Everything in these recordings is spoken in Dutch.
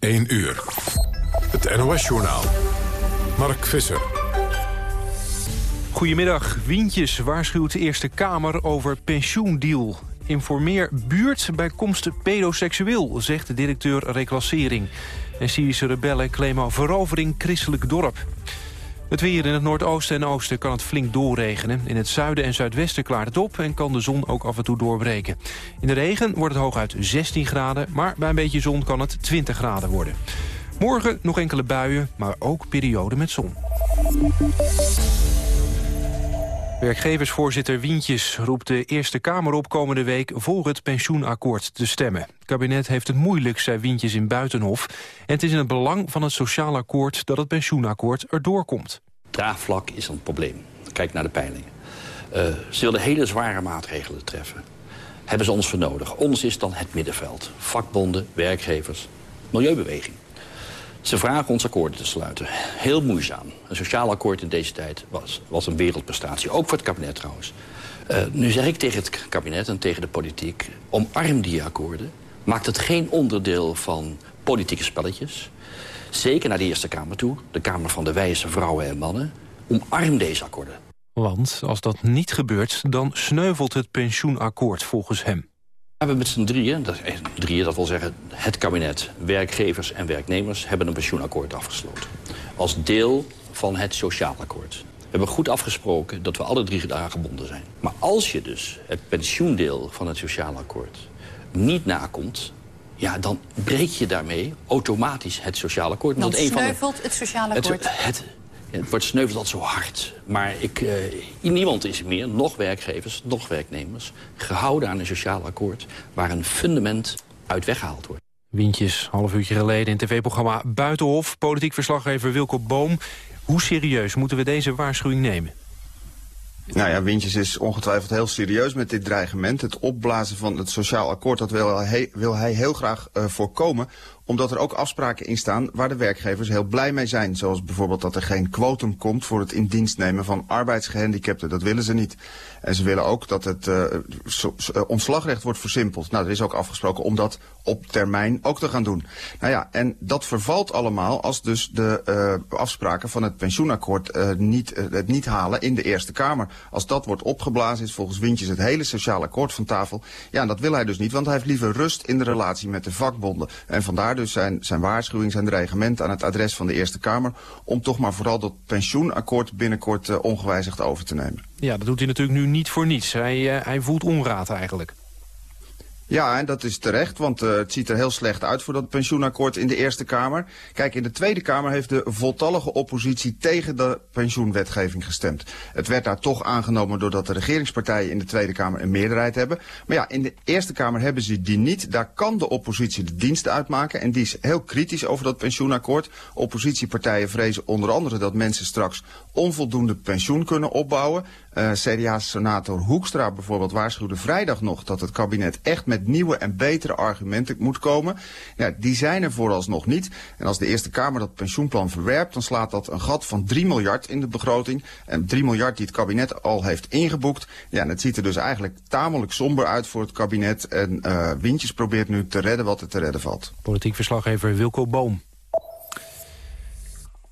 1 uur. Het NOS-journaal. Mark Visser. Goedemiddag. Wientjes waarschuwt de Eerste Kamer over pensioendeal. Informeer buurt bij komst pedoseksueel, zegt de directeur reclassering. En Syrische rebellen claimen verovering christelijk dorp. Het weer in het noordoosten en oosten kan het flink doorregenen. In het zuiden en zuidwesten klaart het op en kan de zon ook af en toe doorbreken. In de regen wordt het hooguit 16 graden, maar bij een beetje zon kan het 20 graden worden. Morgen nog enkele buien, maar ook perioden met zon. Werkgeversvoorzitter Wientjes roept de Eerste Kamer op komende week voor het pensioenakkoord te stemmen. Het kabinet heeft het moeilijk, zei Wientjes in Buitenhof. En het is in het belang van het sociaal akkoord dat het pensioenakkoord erdoor komt. Draagvlak is een probleem. Kijk naar de peilingen. Uh, ze willen hele zware maatregelen treffen. Hebben ze ons voor nodig. Ons is dan het middenveld. Vakbonden, werkgevers, milieubeweging. Ze vragen ons akkoorden te sluiten. Heel moeizaam. Een sociaal akkoord in deze tijd was, was een wereldprestatie. Ook voor het kabinet trouwens. Uh, nu zeg ik tegen het kabinet en tegen de politiek... omarm die akkoorden. Maakt het geen onderdeel van politieke spelletjes. Zeker naar de Eerste Kamer toe. De Kamer van de wijze vrouwen en mannen. Omarm deze akkoorden. Want als dat niet gebeurt, dan sneuvelt het pensioenakkoord volgens hem. We hebben met z'n drieën, dat, eh, drieën, dat wil zeggen het kabinet, werkgevers en werknemers... hebben een pensioenakkoord afgesloten. Als deel van het sociaal akkoord. We hebben goed afgesproken dat we alle drie daar gebonden zijn. Maar als je dus het pensioendeel van het sociaal akkoord niet nakomt... ja, dan breek je daarmee automatisch het sociaal akkoord. Dan sneuvelt het sociaal akkoord. Het, het, het wordt sneuveld al zo hard. Maar ik, uh, niemand is meer, nog werkgevers, nog werknemers... gehouden aan een sociaal akkoord waar een fundament uit weggehaald wordt. Windjes, half uurtje geleden in tv-programma Buitenhof. Politiek verslaggever Wilco Boom. Hoe serieus moeten we deze waarschuwing nemen? Nou ja, Wintjes is ongetwijfeld heel serieus met dit dreigement. Het opblazen van het sociaal akkoord, dat wil hij, wil hij heel graag uh, voorkomen omdat er ook afspraken in staan waar de werkgevers heel blij mee zijn. Zoals bijvoorbeeld dat er geen quotum komt voor het in dienst nemen van arbeidsgehandicapten. Dat willen ze niet. En ze willen ook dat het uh, ontslagrecht wordt versimpeld. Nou, er is ook afgesproken om dat op termijn ook te gaan doen. Nou ja, en dat vervalt allemaal als dus de uh, afspraken van het pensioenakkoord niet, het niet halen in de Eerste Kamer. Als dat wordt opgeblazen is volgens Wintjes het hele sociaal akkoord van tafel. Ja, en dat wil hij dus niet, want hij heeft liever rust in de relatie met de vakbonden. En vandaar dus zijn, zijn waarschuwing, zijn dreigement aan het adres van de Eerste Kamer... om toch maar vooral dat pensioenakkoord binnenkort uh, ongewijzigd over te nemen. Ja, dat doet hij natuurlijk nu niet voor niets. Hij, uh, hij voelt onraad eigenlijk. Ja, en dat is terecht, want uh, het ziet er heel slecht uit voor dat pensioenakkoord in de Eerste Kamer. Kijk, in de Tweede Kamer heeft de voltallige oppositie tegen de pensioenwetgeving gestemd. Het werd daar toch aangenomen doordat de regeringspartijen in de Tweede Kamer een meerderheid hebben. Maar ja, in de Eerste Kamer hebben ze die niet. Daar kan de oppositie de diensten uitmaken en die is heel kritisch over dat pensioenakkoord. Oppositiepartijen vrezen onder andere dat mensen straks onvoldoende pensioen kunnen opbouwen. Uh, CDA-senator Hoekstra bijvoorbeeld waarschuwde vrijdag nog dat het kabinet echt met nieuwe en betere argumenten moet komen. Ja, die zijn er vooralsnog niet. En als de Eerste Kamer dat pensioenplan verwerpt, dan slaat dat een gat van 3 miljard in de begroting. En 3 miljard die het kabinet al heeft ingeboekt. Ja, en het ziet er dus eigenlijk tamelijk somber uit voor het kabinet. En uh, Wintjes probeert nu te redden wat er te redden valt. Politiek verslaggever Wilco Boom.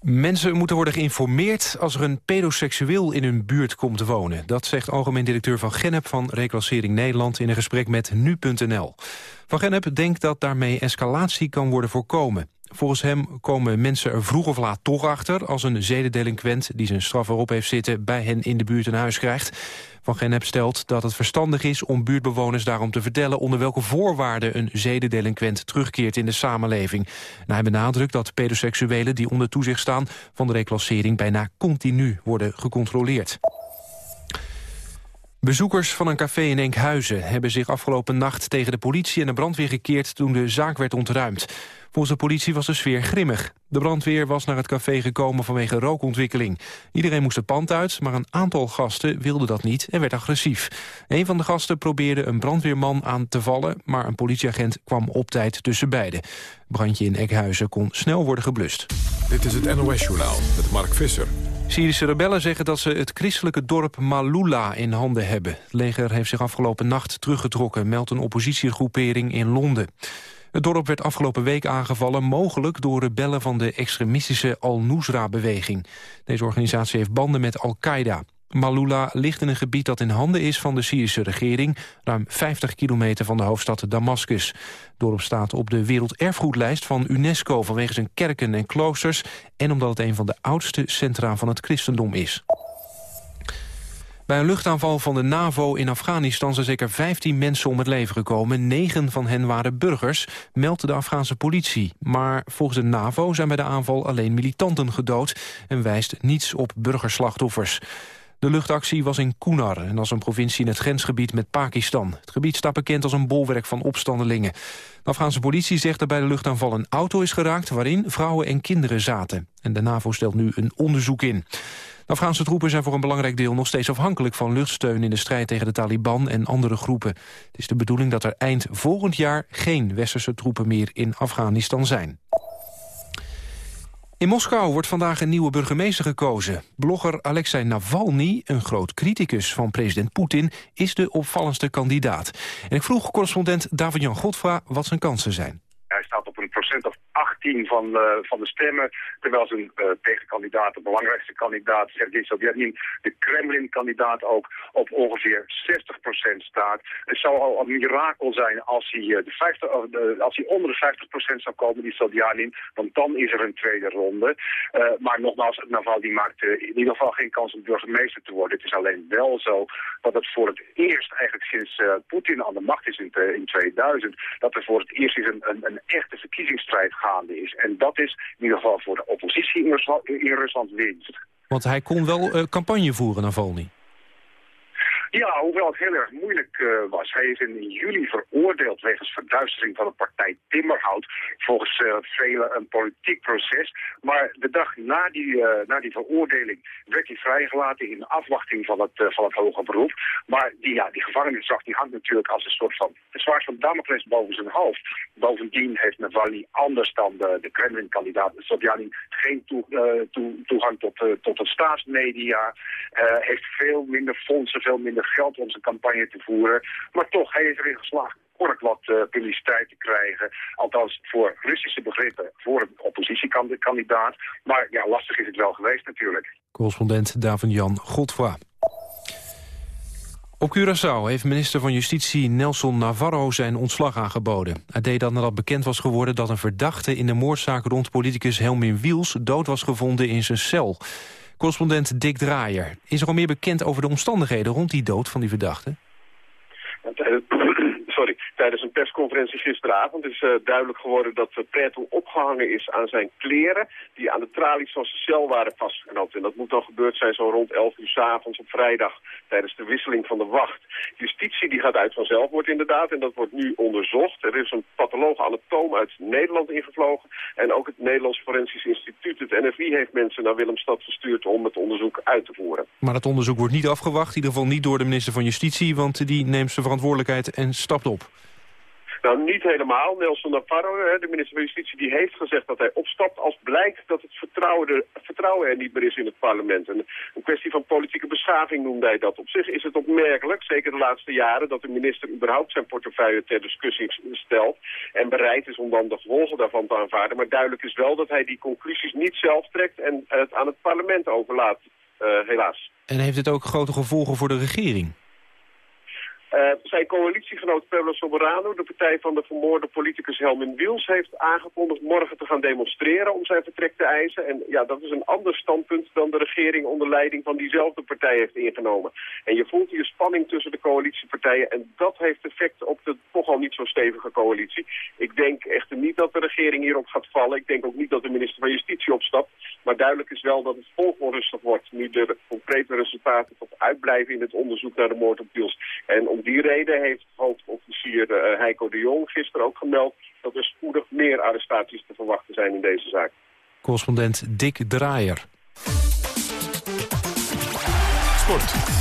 Mensen moeten worden geïnformeerd als er een pedoseksueel in hun buurt komt wonen. Dat zegt algemeen directeur Van Gennep van Reclassering Nederland in een gesprek met Nu.nl. Van Gennep denkt dat daarmee escalatie kan worden voorkomen. Volgens hem komen mensen er vroeg of laat toch achter... als een zedendelinquent die zijn straf erop heeft zitten... bij hen in de buurt een huis krijgt. Van Gennep stelt dat het verstandig is om buurtbewoners daarom te vertellen... onder welke voorwaarden een zedendelinquent terugkeert in de samenleving. Nou, hij benadrukt dat pedoseksuelen die onder toezicht staan... van de reclassering bijna continu worden gecontroleerd. Bezoekers van een café in Enkhuizen hebben zich afgelopen nacht tegen de politie en de brandweer gekeerd toen de zaak werd ontruimd. Volgens de politie was de sfeer grimmig. De brandweer was naar het café gekomen vanwege rookontwikkeling. Iedereen moest het pand uit, maar een aantal gasten wilde dat niet en werd agressief. Een van de gasten probeerde een brandweerman aan te vallen, maar een politieagent kwam op tijd tussen beiden. Brandje in Enkhuizen kon snel worden geblust. Dit is het NOS-journaal met Mark Visser. Syrische rebellen zeggen dat ze het christelijke dorp Malula in handen hebben. Het leger heeft zich afgelopen nacht teruggetrokken, meldt een oppositiegroepering in Londen. Het dorp werd afgelopen week aangevallen, mogelijk door rebellen van de extremistische Al-Nusra-beweging. Deze organisatie heeft banden met Al-Qaeda. Malula ligt in een gebied dat in handen is van de Syrische regering... ruim 50 kilometer van de hoofdstad Damascus. Het dorp staat op de werelderfgoedlijst van UNESCO... vanwege zijn kerken en kloosters... en omdat het een van de oudste centra van het christendom is. Bij een luchtaanval van de NAVO in Afghanistan zijn zeker 15 mensen om het leven gekomen. Negen van hen waren burgers, meldt de Afghaanse politie. Maar volgens de NAVO zijn bij de aanval alleen militanten gedood... en wijst niets op burgerslachtoffers. De luchtactie was in Kunar, en is een provincie in het grensgebied met Pakistan. Het gebied staat bekend als een bolwerk van opstandelingen. De Afghaanse politie zegt dat bij de luchtaanval een auto is geraakt... waarin vrouwen en kinderen zaten. En de NAVO stelt nu een onderzoek in. Afghaanse troepen zijn voor een belangrijk deel nog steeds afhankelijk van luchtsteun in de strijd tegen de Taliban en andere groepen. Het is de bedoeling dat er eind volgend jaar geen westerse troepen meer in Afghanistan zijn. In Moskou wordt vandaag een nieuwe burgemeester gekozen. Blogger Alexei Navalny, een groot criticus van president Poetin... is de opvallendste kandidaat. En ik vroeg correspondent David-Jan Godfra wat zijn kansen zijn. Op een procent of 18 van, uh, van de stemmen. Terwijl zijn uh, tegenkandidaat, de belangrijkste kandidaat, Sergei Sobyanin, de Kremlin-kandidaat ook op ongeveer 60% staat. Het zou al een mirakel zijn als hij, uh, de 50, de, als hij onder de 50% zou komen, die Sobyanin. Want dan is er een tweede ronde. maar nogmaals, Navalny maakt in ieder geval geen kans om burgemeester te worden. Het is alleen wel zo dat het voor het eerst, eigenlijk sinds Poetin aan de macht is in, in 2000, dat er voor het eerst is een, een, een echte verkiezingsstrijd gaande is. En dat is in ieder geval voor de oppositie in Rusland, in Rusland winst. Want hij kon wel uh, campagne voeren, Navalny. Ja, hoewel het heel erg moeilijk uh, was. Hij is in juli veroordeeld wegens verduistering van de partij Timmerhout. Volgens uh, velen een politiek proces. Maar de dag na die, uh, na die veroordeling werd hij vrijgelaten in afwachting van het, van het hoger beroep. Maar die, ja, die die hangt natuurlijk als een soort van het zwaard van Damocles boven zijn hoofd. Bovendien heeft Navalny anders dan de, de Kremlin-kandidaat Sobjanin geen toe, toe, toegang tot, tot het staatsmedia. heeft veel minder fondsen, veel minder geld om zijn campagne te voeren. Maar toch, hij is erin geslaagd kort wat uh, publiciteit te krijgen. Althans, voor Russische begrippen, voor een oppositiekandidaat. Maar ja, lastig is het wel geweest natuurlijk. Correspondent David-Jan Godfra. Op Curaçao heeft minister van Justitie Nelson Navarro zijn ontslag aangeboden. Hij deed dat nadat bekend was geworden dat een verdachte in de moordzaak rond politicus Helmin Wiels dood was gevonden in zijn cel. Correspondent Dick Draaier. Is er al meer bekend over de omstandigheden rond die dood van die verdachte? Tijdens een persconferentie gisteravond is uh, duidelijk geworden dat uh, Pretel opgehangen is aan zijn kleren die aan de tralies van zijn cel waren vastgeknoopt. En dat moet dan gebeurd zijn zo rond 11 uur s avonds op vrijdag tijdens de wisseling van de wacht. Justitie die gaat uit van zelfmoord inderdaad en dat wordt nu onderzocht. Er is een patholoog anatoom uit Nederland ingevlogen en ook het Nederlands Forensisch Instituut, het NFI, heeft mensen naar Willemstad gestuurd om het onderzoek uit te voeren. Maar het onderzoek wordt niet afgewacht, in ieder geval niet door de minister van Justitie, want die neemt zijn verantwoordelijkheid en stapt op. Nou, niet helemaal. Nelson Navarro, de minister van Justitie, die heeft gezegd dat hij opstapt als blijkt dat het vertrouwen, er, niet meer is in het parlement. En een kwestie van politieke beschaving noemde hij dat. Op zich is het opmerkelijk, zeker de laatste jaren, dat de minister überhaupt zijn portefeuille ter discussie stelt en bereid is om dan de gevolgen daarvan te aanvaarden. Maar duidelijk is wel dat hij die conclusies niet zelf trekt en het aan het parlement overlaat, uh, helaas. En heeft dit ook grote gevolgen voor de regering? Uh, zijn coalitiegenoot Pablo Soberano, de partij van de vermoorde politicus Helmin Wiels, heeft aangekondigd morgen te gaan demonstreren om zijn vertrek te eisen. En ja, dat is een ander standpunt dan de regering onder leiding van diezelfde partij heeft ingenomen. En je voelt hier spanning tussen de coalitiepartijen en dat heeft effect op de toch al niet zo stevige coalitie. Ik denk echter niet dat de regering hierop gaat vallen. Ik denk ook niet dat de minister van Justitie opstapt. Maar duidelijk is wel dat het volk wordt nu de concrete resultaten tot uitblijven in het onderzoek naar de moord op Wiels. En om die reden heeft hoofdofficier uh, Heiko de Jong gisteren ook gemeld dat er spoedig meer arrestaties te verwachten zijn in deze zaak. Correspondent Dick Draaier. Sport.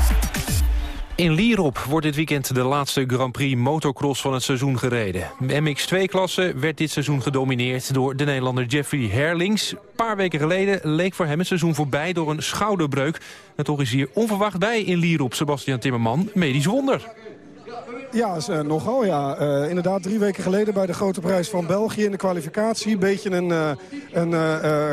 In Lierop wordt dit weekend de laatste Grand Prix motocross van het seizoen gereden. De MX2-klasse werd dit seizoen gedomineerd door de Nederlander Jeffrey Herlings. Een paar weken geleden leek voor hem het seizoen voorbij door een schouderbreuk. En toch is hier onverwacht bij in Lierop Sebastian Timmerman medisch wonder. Ja, uh, nogal ja. Uh, inderdaad, drie weken geleden bij de Grote Prijs van België in de kwalificatie. Een beetje een, uh, een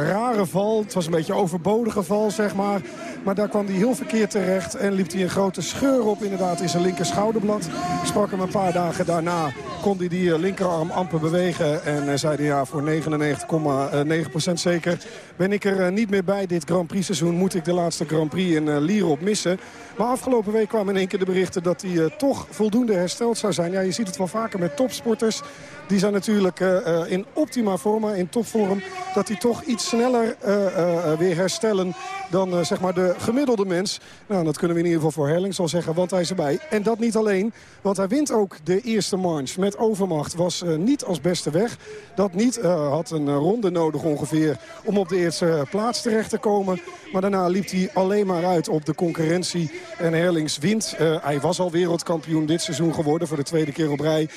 rare val. Het was een beetje een overbodige val, zeg maar. Maar daar kwam hij heel verkeerd terecht en liep hij een grote scheur op inderdaad in zijn linker schouderblad. Sprak hem een paar dagen daarna, kon hij die linkerarm amper bewegen. En zei hij ja, voor 99,9% zeker ben ik er niet meer bij dit Grand Prix seizoen. Moet ik de laatste Grand Prix in Lierop missen. Maar afgelopen week kwamen in één keer de berichten dat hij toch voldoende hersteld zou zijn. Ja, je ziet het wel vaker met topsporters. Die zijn natuurlijk uh, in optima forma, in topvorm. Dat die toch iets sneller uh, weer herstellen dan zeg maar de gemiddelde mens. Nou, dat kunnen we in ieder geval voor Herlings al zeggen, want hij is erbij. En dat niet alleen, want hij wint ook de eerste march met overmacht. Was niet als beste weg. Dat niet had een ronde nodig ongeveer om op de eerste plaats terecht te komen. Maar daarna liep hij alleen maar uit op de concurrentie. En Herlings wint. hij was al wereldkampioen dit seizoen geworden voor de tweede keer op rij.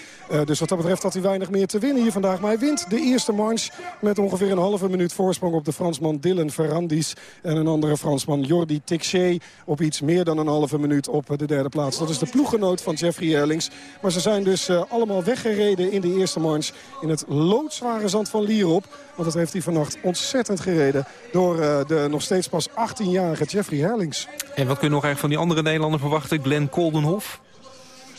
dus wat dat betreft had hij weinig meer te winnen hier vandaag. Maar hij wint de eerste manche met ongeveer een halve minuut voorsprong op de Fransman Dylan Ferrandis. En een andere Fransman Jordi Tixier op iets meer dan een halve minuut op de derde plaats. Dat is de ploeggenoot van Jeffrey Erlings. Maar ze zijn dus uh, allemaal weggereden in de eerste manche in het loodzware zand van Lierop. Want dat heeft hij vannacht ontzettend gereden door uh, de nog steeds pas 18-jarige Jeffrey Herlings. En wat kun je nog eigenlijk van die andere Nederlander verwachten? Glenn Koldenhof?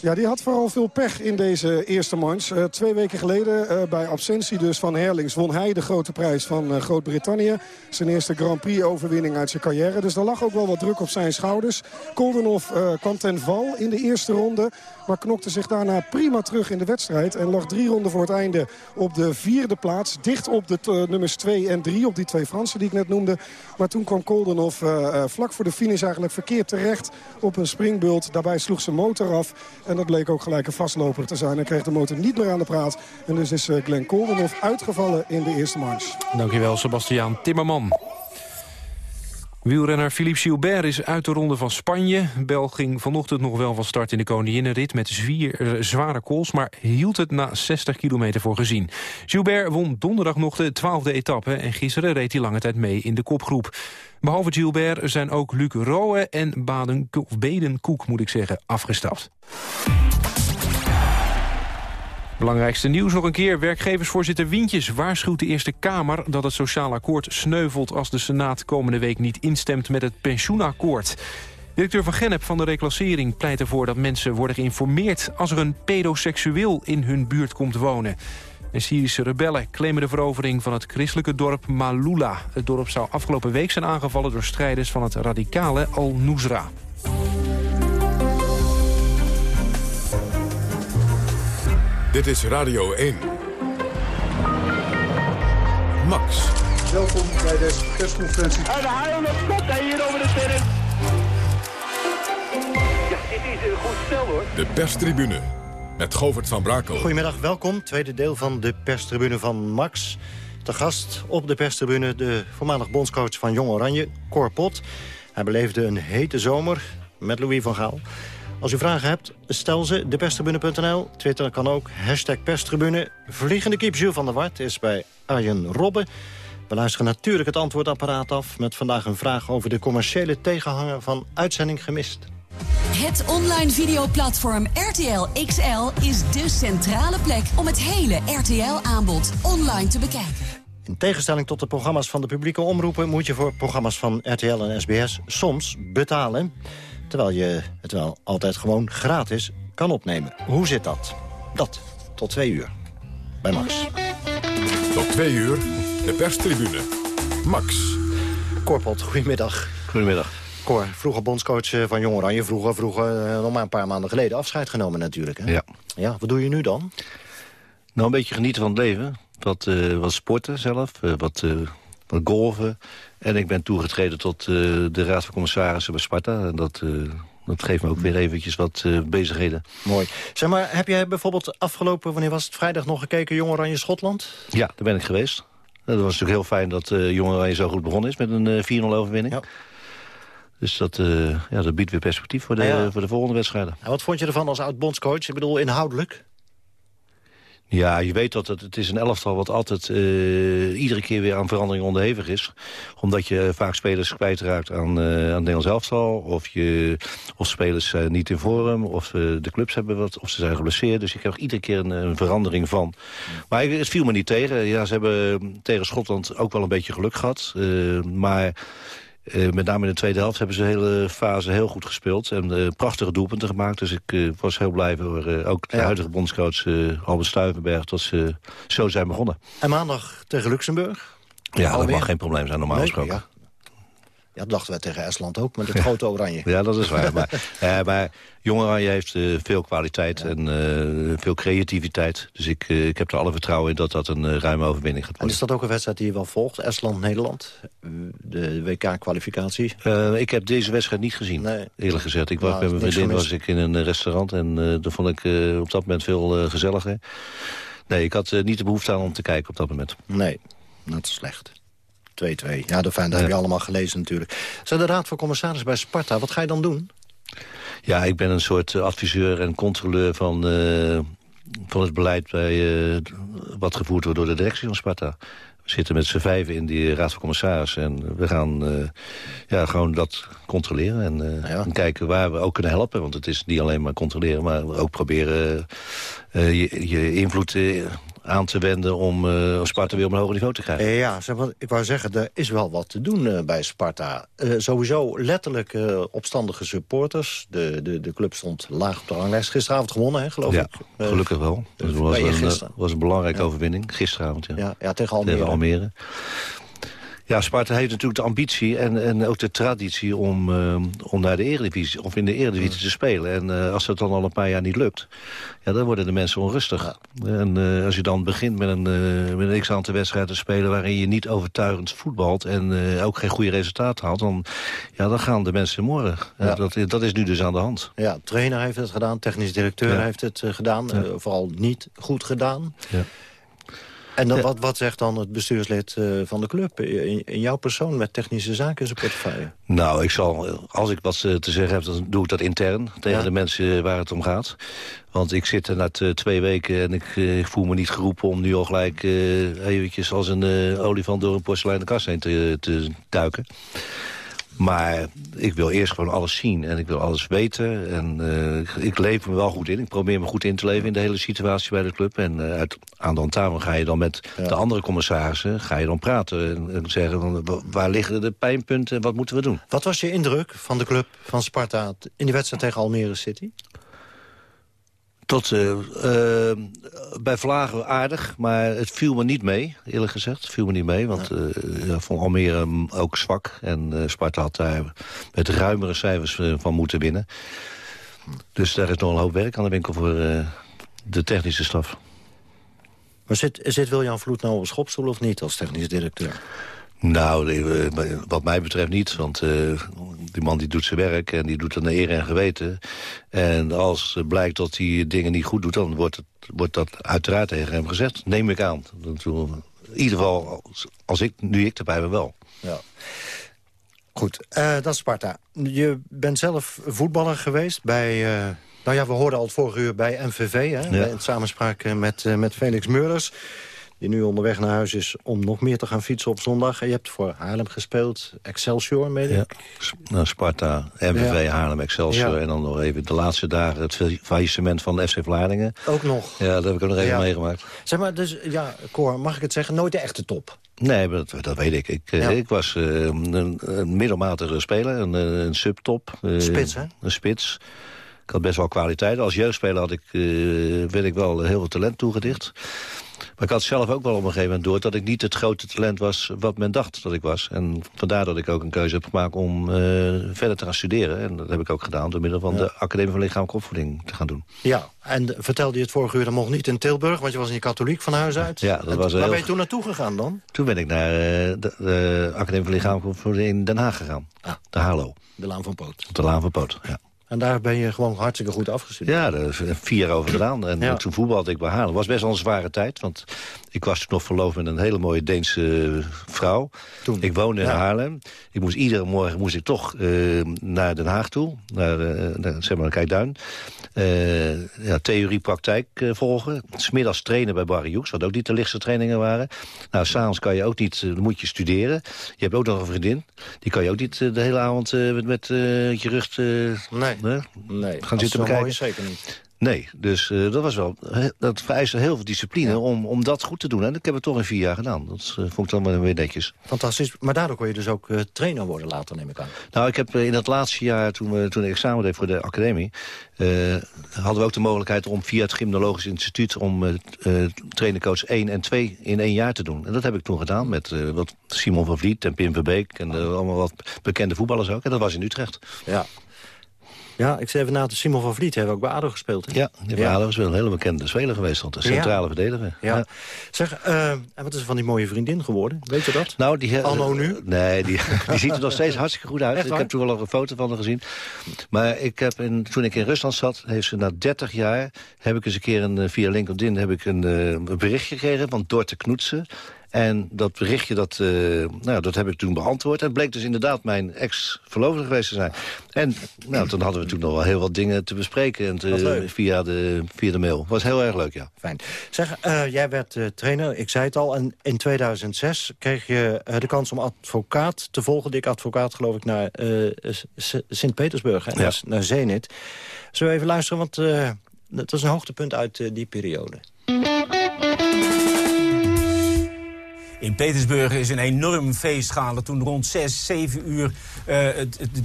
Ja, die had vooral veel pech in deze eerste manche. Uh, twee weken geleden, uh, bij absentie dus van Herlings... won hij de grote prijs van uh, Groot-Brittannië. Zijn eerste Grand Prix-overwinning uit zijn carrière. Dus daar lag ook wel wat druk op zijn schouders. Koldenhoff kwam ten val in de eerste ronde... maar knokte zich daarna prima terug in de wedstrijd... en lag drie ronden voor het einde op de vierde plaats. Dicht op de nummers 2 en 3, op die twee Fransen die ik net noemde. Maar toen kwam Koldenhoff vlak voor de finish eigenlijk verkeerd terecht... op een springbult. Daarbij sloeg zijn motor af... En dat bleek ook gelijk een vastloper te zijn. Hij kreeg de motor niet meer aan de praat. En dus is eh, Glenn Koldenhoff uitgevallen in de eerste manche. Dankjewel, Sebastiaan Timmerman. Wielrenner Philippe Gilbert is uit de ronde van Spanje. Bel ging vanochtend nog wel van start in de koninginnenrit met eh, zware kools... maar hield het na 60 kilometer voor gezien. Gilbert won donderdag nog de twaalfde etappe... en gisteren reed hij lange tijd mee in de kopgroep. Behalve Gilbert zijn ook Luc Rowe en Baden, Bedenkoek moet ik zeggen, afgestapt. Belangrijkste nieuws nog een keer. Werkgeversvoorzitter Wientjes waarschuwt de Eerste Kamer... dat het sociaal akkoord sneuvelt als de Senaat komende week niet instemt met het pensioenakkoord. Directeur van Gennep van de reclassering pleit ervoor dat mensen worden geïnformeerd... als er een pedoseksueel in hun buurt komt wonen. En Syrische rebellen claimen de verovering van het christelijke dorp Malula. Het dorp zou afgelopen week zijn aangevallen door strijders van het radicale Al-Nusra. Dit is Radio 1. Max. Welkom bij deze persconferentie. En de haal op hier over de terrein. Ja, dit is een goed stel hoor. De perstribune met Govert van Brakel. Goedemiddag, welkom. Tweede deel van de perstribune van Max. Te gast op de perstribune de voormalig bondscoach van Jong Oranje, Cor Pot. Hij beleefde een hete zomer met Louis van Gaal. Als u vragen hebt, stel ze, deperstribune.nl. Twitter kan ook, hashtag perstribune. Vliegende kip Jules van der Wart is bij Arjen Robben. We luisteren natuurlijk het antwoordapparaat af... met vandaag een vraag over de commerciële tegenhanger van Uitzending Gemist. Het online videoplatform RTL XL is de centrale plek... om het hele RTL-aanbod online te bekijken. In tegenstelling tot de programma's van de publieke omroepen... moet je voor programma's van RTL en SBS soms betalen terwijl je het wel altijd gewoon gratis kan opnemen. Hoe zit dat? Dat tot twee uur bij Max. Tot twee uur, de perstribune. Max. Korpot, goedemiddag. Goedemiddag. Cor, vroeger bondscoach eh, van Jong Oranje. Vroeger, vroeger, eh, nog maar een paar maanden geleden afscheid genomen natuurlijk. Hè? Ja. Ja, wat doe je nu dan? Nou, een beetje genieten van het leven. Wat, uh, wat sporten zelf, wat, wat golven. En ik ben toegetreden tot uh, de Raad van Commissarissen bij Sparta. En dat, uh, dat geeft me ook weer eventjes wat uh, bezigheden. Mooi. Zeg maar, heb jij bijvoorbeeld afgelopen, wanneer was het vrijdag nog gekeken, Jong Oranje Schotland? Ja, daar ben ik geweest. Dat was natuurlijk heel fijn dat uh, Jong Oranje zo goed begonnen is met een 4-0 overwinning. Ja. Dus dat, ja, dat biedt weer perspectief voor de, ja. voor de volgende wedstrijden. En wat vond je ervan als oud-bondscoach? Ik bedoel, inhoudelijk? Ja, je weet dat het, het is een elftal wat altijd uh, iedere keer weer aan verandering onderhevig is. Omdat je vaak spelers kwijtraakt aan, uh, aan het Nederlands elftal. Of, je, of spelers zijn niet in vorm. Of de clubs hebben wat. Of ze zijn geblesseerd. Dus je krijgt iedere keer een, een verandering van. Maar het viel me niet tegen. Ja, ze hebben tegen Schotland ook wel een beetje geluk gehad. maar uh, met name in de tweede helft hebben ze de hele fase heel goed gespeeld. En uh, prachtige doelpunten gemaakt. Dus ik uh, was heel blij voor ook de ja. huidige bondscoach Albert Stuivenberg... dat ze zo zijn begonnen. En maandag tegen Luxemburg? Ja, Alweer? dat mag geen probleem zijn, normaal gesproken. Ja. Ja, dat dachten we tegen Estland ook, met het grote oranje. Ja, dat is waar. maar, uh, maar Jong Oranje heeft uh, veel kwaliteit ja. en uh, veel creativiteit. Dus ik, ik heb er alle vertrouwen in dat dat een ruime overwinning gaat worden. En is dat ook een wedstrijd die je wel volgt? Estland-Nederland? De WK-kwalificatie? ik heb deze wedstrijd niet gezien, nee. eerlijk gezegd. Ik was, nou, met mijn vriendin was ik in een restaurant en daar vond ik op dat moment veel gezelliger. Nee, ik had niet de behoefte aan om te kijken op dat moment. Nee, dat is slecht. 2-2. Ja, dat, dat heb je allemaal gelezen natuurlijk. Zijn de Raad van Commissaris bij Sparta, wat ga je dan doen? Ja, ik ben een soort adviseur en controleur van, uh, van het beleid... Bij, uh, wat gevoerd wordt door de directie van Sparta. We zitten met z'n vijven in die Raad van Commissarissen. En we gaan uh, ja, gewoon dat controleren. En, ja. en, kijken waar we ook kunnen helpen. Want het is niet alleen maar controleren, maar ook proberen je, je invloed aan te wenden om uh, Sparta weer op een hoger niveau te krijgen. Ja, ik wou zeggen, er is wel wat te doen uh, bij Sparta. Uh, sowieso letterlijk opstandige supporters. De, de, de club stond laag op de ranglijst. Gisteravond gewonnen, hè, geloof ja, ik. gelukkig wel. Dat was een, was een belangrijke ja. overwinning. Gisteravond, ja. Ja, ja tegen Almere. Tegen Almere. Ja, Sparta heeft natuurlijk de ambitie en, en ook de traditie om, uh, om naar de Eredivisie of in de Eredivisie te spelen. En uh, als dat dan al een paar jaar niet lukt, ja, dan worden de mensen onrustig. Ja. En uh, als je dan begint met een, met een x-aantal wedstrijden te spelen waarin je niet overtuigend voetbalt en ook geen goede resultaten haalt, dan, ja, dan gaan de mensen morgen. Ja. dat, dat is nu dus aan de hand. Ja, trainer heeft het gedaan, technisch directeur heeft het gedaan, vooral niet goed gedaan. Ja. En dan, wat, wat zegt dan het bestuurslid uh, van de club in, in, jouw persoon met technische zaken in zijn portefeuille? Nou, ik zal, als ik wat te zeggen heb, dan doe ik dat intern tegen ja. de mensen waar het om gaat. Want ik zit er na twee weken en ik, ik, voel me niet geroepen om nu al gelijk eventjes als een olifant door een porseleinen kast heen te, te duiken. Maar ik wil eerst gewoon alles zien en ik wil alles weten. En uh, ik leef me wel goed in. Ik probeer me goed in te leven in de hele situatie bij de club. En uh, uit, aan de tafel ga je dan met ja. de andere commissarissen ga je dan praten. En, en zeggen, waar liggen de pijnpunten en wat moeten we doen? Wat was je indruk van de club van Sparta in die wedstrijd tegen Almere City? Tot, uh, uh, bij Vlagen aardig, maar het viel me niet mee, eerlijk gezegd. Het viel me niet mee, want uh, ja, vond Almere ook zwak. En Sparta had daar met ruimere cijfers van moeten winnen. Dus daar is nog een hoop werk aan de winkel voor de technische staf. Maar zit, zit Wiljan Vloed nou op schopstoel of niet als technisch directeur? Nou, wat mij betreft niet, want uh, die man die doet zijn werk en die doet het naar eer en geweten. En als blijkt dat hij dingen niet goed doet, dan wordt, het, wordt dat uiteraard tegen hem gezegd. Neem ik aan. In ieder geval, als ik, nu ik erbij ben wel. Ja. Goed, uh, dat is Sparta. Je bent zelf voetballer geweest bij... Uh, nou ja, we hoorden al het vorige uur bij MVV, hè, ja. in samenspraak met, met Felix Meurders die nu onderweg naar huis is om nog meer te gaan fietsen op zondag. En je hebt voor Haarlem gespeeld, Excelsior, meen ik? Ja. Nou, Sparta, MVV, ja. Haarlem, Excelsior. Ja. En dan nog even de laatste dagen het faillissement van de FC Vlaardingen. Ook nog. Ja, dat heb ik ook nog even meegemaakt. Zeg maar, dus ja, Cor, mag ik het zeggen, nooit de echte top? Nee, dat, dat weet ik. Ik, ik was uh, een, een, middelmatige speler, een, een subtop. Uh, spits, hè? Een spits. Ik had best wel kwaliteit. Als jeugdspeler had ik, uh, werd ik wel heel veel talent toegedicht. Maar ik had zelf ook wel op een gegeven moment door... dat ik niet het grote talent was wat men dacht dat ik was. En vandaar dat ik ook een keuze heb gemaakt om uh, verder te gaan studeren. En dat heb ik ook gedaan door middel van ja. de Academie van Lichamelijke Opvoeding te gaan doen. Ja, en vertelde je het vorige uur, dan mocht niet in Tilburg... want je was niet katholiek van huis uit. Ja, dat was waar heel... ben je toen naartoe gegaan dan? Toen ben ik naar uh, de, de, Academie van Lichamelijke Opvoeding in Den Haag gegaan. Ah. De HALO. De Laan van Poot. Op de Laan van Poot, ja. En daar ben je gewoon hartstikke goed afgestudeerd. Ja, daar is vier over gedaan. En Ja. toen voetbalde ik bij Haarlem. Het was best wel een zware tijd, want ik was toen nog verloofd met een hele mooie Deense vrouw. Ik woonde in Ja. Haarlem. Ik moest iedere morgen moest ik toch eh, naar Den Haag toe, naar, eh, naar, zeg maar, naar Kijkduin. Eh, ja, theorie, praktijk eh, volgen. Smiddags trainen bij Barry Hoeks, wat ook niet de lichtste trainingen waren. Nou, s'avonds kan je ook niet, eh, dan moet je studeren. Je hebt ook nog een vriendin. Die kan je ook niet eh, de hele avond eh, met, met eh, je rug eh, Nee. Nee, gaan als zitten mooi bekijken. zeker niet. Nee, dus eh, dat was wel. Dat vereiste heel veel discipline om, om dat goed te doen. En ik heb het toch in vier jaar gedaan. Dat eh, vond ik dan wel weer netjes. Fantastisch. Maar daardoor kon je dus ook eh, trainer worden later, neem ik aan. Nou, ik heb in het laatste jaar, toen, we, toen ik examen deed voor de academie... hadden we ook de mogelijkheid om via het Gymnologisch Instituut... om trainercoach 1 en 2 in één jaar te doen. En dat heb ik toen gedaan met wat Simon van Vliet en Pim Verbeek... en allemaal wat bekende voetballers ook. En dat was in Utrecht. Ja. Ja, ik zei even na, de Simon van Vliet heeft ook bij ADO gespeeld. Hè? Ja, die ja. was wel een hele bekende speler geweest. Want een centrale Ja. verdediger. Ja. Zeg, eh, en wat is er van die mooie vriendin geworden? Weet je dat? Nou, die, Anno nu? Nee, die, die ziet er nog steeds hartstikke goed uit. Ik heb toen wel een foto van haar gezien. Maar ik heb in, toen ik in Rusland zat, heeft ze na 30 jaar... heb ik eens een keer een, eh, via LinkedIn heb ik een, eh, een berichtje gekregen van Dorte Knoetsen. En dat berichtje, dat, eh, nou, dat heb ik toen beantwoord. En het bleek dus inderdaad mijn ex-verloofde geweest te zijn. En nou, toen hadden we toen nog wel heel wat dingen te bespreken en te- via, de, via de mail. Was heel erg leuk, ja. Fijn. Zeg, eh, jij werd eh, trainer, ik zei het al. En in 2006 kreeg je de kans om advocaat te volgen. Dik advocaat, geloof ik, naar Sint-Petersburg. Ja. Naar, Zenit. Zullen we even luisteren, want dat was een hoogtepunt uit die periode. In Petersburg is een enorm feest gaande toen rond 6, 7 uur eh,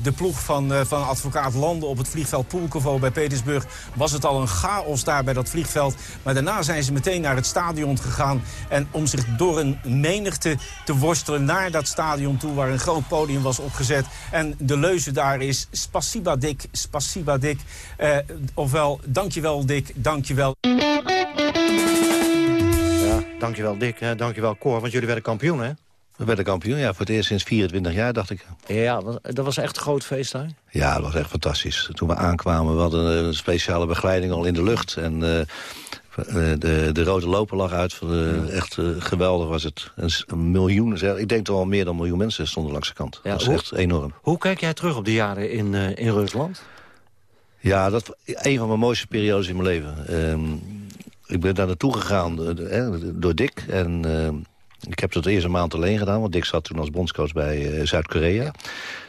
de ploeg van, eh, van advocaat landde op het vliegveld Pulkovo bij Petersburg. Was het al een chaos daar bij dat vliegveld. Maar daarna zijn ze meteen naar het stadion gegaan. En om zich door een menigte te worstelen naar dat stadion toe waar een groot podium was opgezet. En de leuze daar is spasiba dik, spasiba dik. Eh, ofwel, dankjewel dik, dankjewel. Dankjewel Dick, hè, dankjewel Cor, want jullie werden kampioen, hè? We werden kampioen, ja, voor het eerst sinds 24 jaar, dacht ik. Ja, dat- was echt een groot feest daar. Ja, dat was echt fantastisch. Toen we aankwamen, we hadden een speciale begeleiding al in de lucht. En eh, eh, de, de rode loper lag uit. Eh, Echt geweldig was het. Een, miljoen, ik denk toch wel meer dan een miljoen mensen stonden langs de kant. Ja, dat is hoe- echt enorm. Hoe kijk jij terug op die jaren in, in Rusland? Ja, dat was een van mijn mooiste periodes in mijn leven. Ehm, ik ben daar naartoe gegaan eh, eh, door Dick. En ehm, ik heb dat eerst een maand alleen gedaan. Want Dick zat toen als bondscoach bij eh, Zuid-Korea.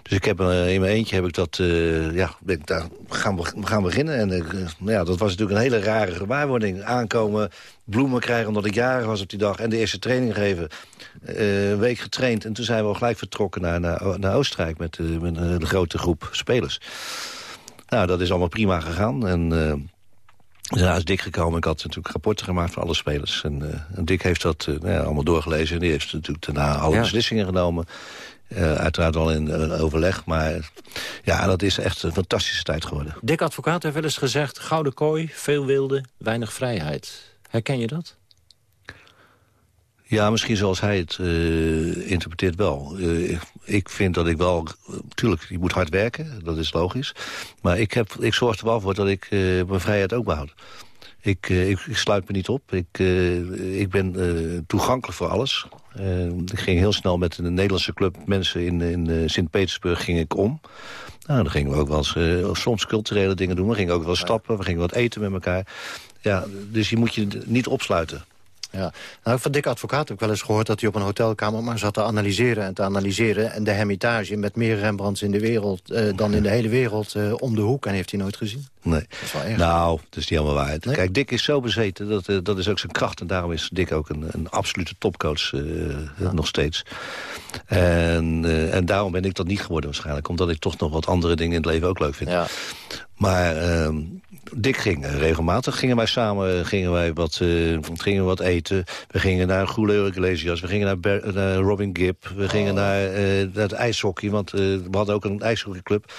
Dus ik heb eh, in mijn eentje heb ik dat... eh, ja, ben ik daar gaan, be- gaan beginnen. En eh, nou ja, dat was natuurlijk een hele rare gewaarwording. Aankomen, bloemen krijgen omdat ik jarig was op die dag. En de eerste training geven. Eh, een week getraind. En toen zijn we al gelijk vertrokken naar, naar, naar Oostenrijk... met, eh, met een grote groep spelers. Nou, dat is allemaal prima gegaan. En eh, daarna is Dick gekomen. Ik had natuurlijk rapporten gemaakt van alle spelers. En, en Dick heeft dat eh, nou ja, allemaal doorgelezen. En die heeft natuurlijk daarna alle Ja. beslissingen genomen. Eh, uiteraard al in overleg. Maar ja, dat is echt een fantastische tijd geworden. Dick Advocaat heeft wel eens gezegd... gouden kooi, veel wilde, weinig vrijheid. Herken je dat? Ja, misschien zoals hij het eh, interpreteert wel. Eh, ik- vind dat ik wel... Tuurlijk, je moet hard werken, dat is logisch. Maar ik, heb, ik zorg er wel voor dat ik eh, mijn vrijheid ook behoud. Ik, ik, ik sluit me niet op. Ik, ik ben toegankelijk voor alles. Ik ging heel snel met een Nederlandse club mensen in, in Sint-Petersburg ging ik om. Nou, dan gingen we ook wel eens, soms culturele dingen doen. We gingen ook wel stappen, we gingen wat eten met elkaar. Ja, dus je moet je niet opsluiten. Ja. Nou, van Dick Advocaat heb ik wel eens gehoord dat hij op een hotelkamer maar zat te analyseren en te analyseren. En de Hermitage met meer Rembrandts in de wereld eh, dan in de hele wereld eh, om de hoek. En heeft hij nooit gezien. Nee. Dat is wel erg. Nou, dat is niet helemaal waarheid. Kijk, Dick is zo bezeten, dat, eh, dat is ook zijn kracht. En daarom is Dick ook een, een absolute topcoach nog steeds. En, en daarom ben ik dat niet geworden waarschijnlijk. Omdat ik toch nog wat andere dingen in het leven ook leuk vind. Ja. Maar ehm, Dick ging eh, regelmatig. Gingen wij samen gingen wij wat, eh, gingen we wat eten. We gingen naar Julio Iglesias. We gingen naar, Ber- naar Robin Gibb. We gingen naar, eh, naar het ijshockey. Want we hadden ook een ijshockeyclub.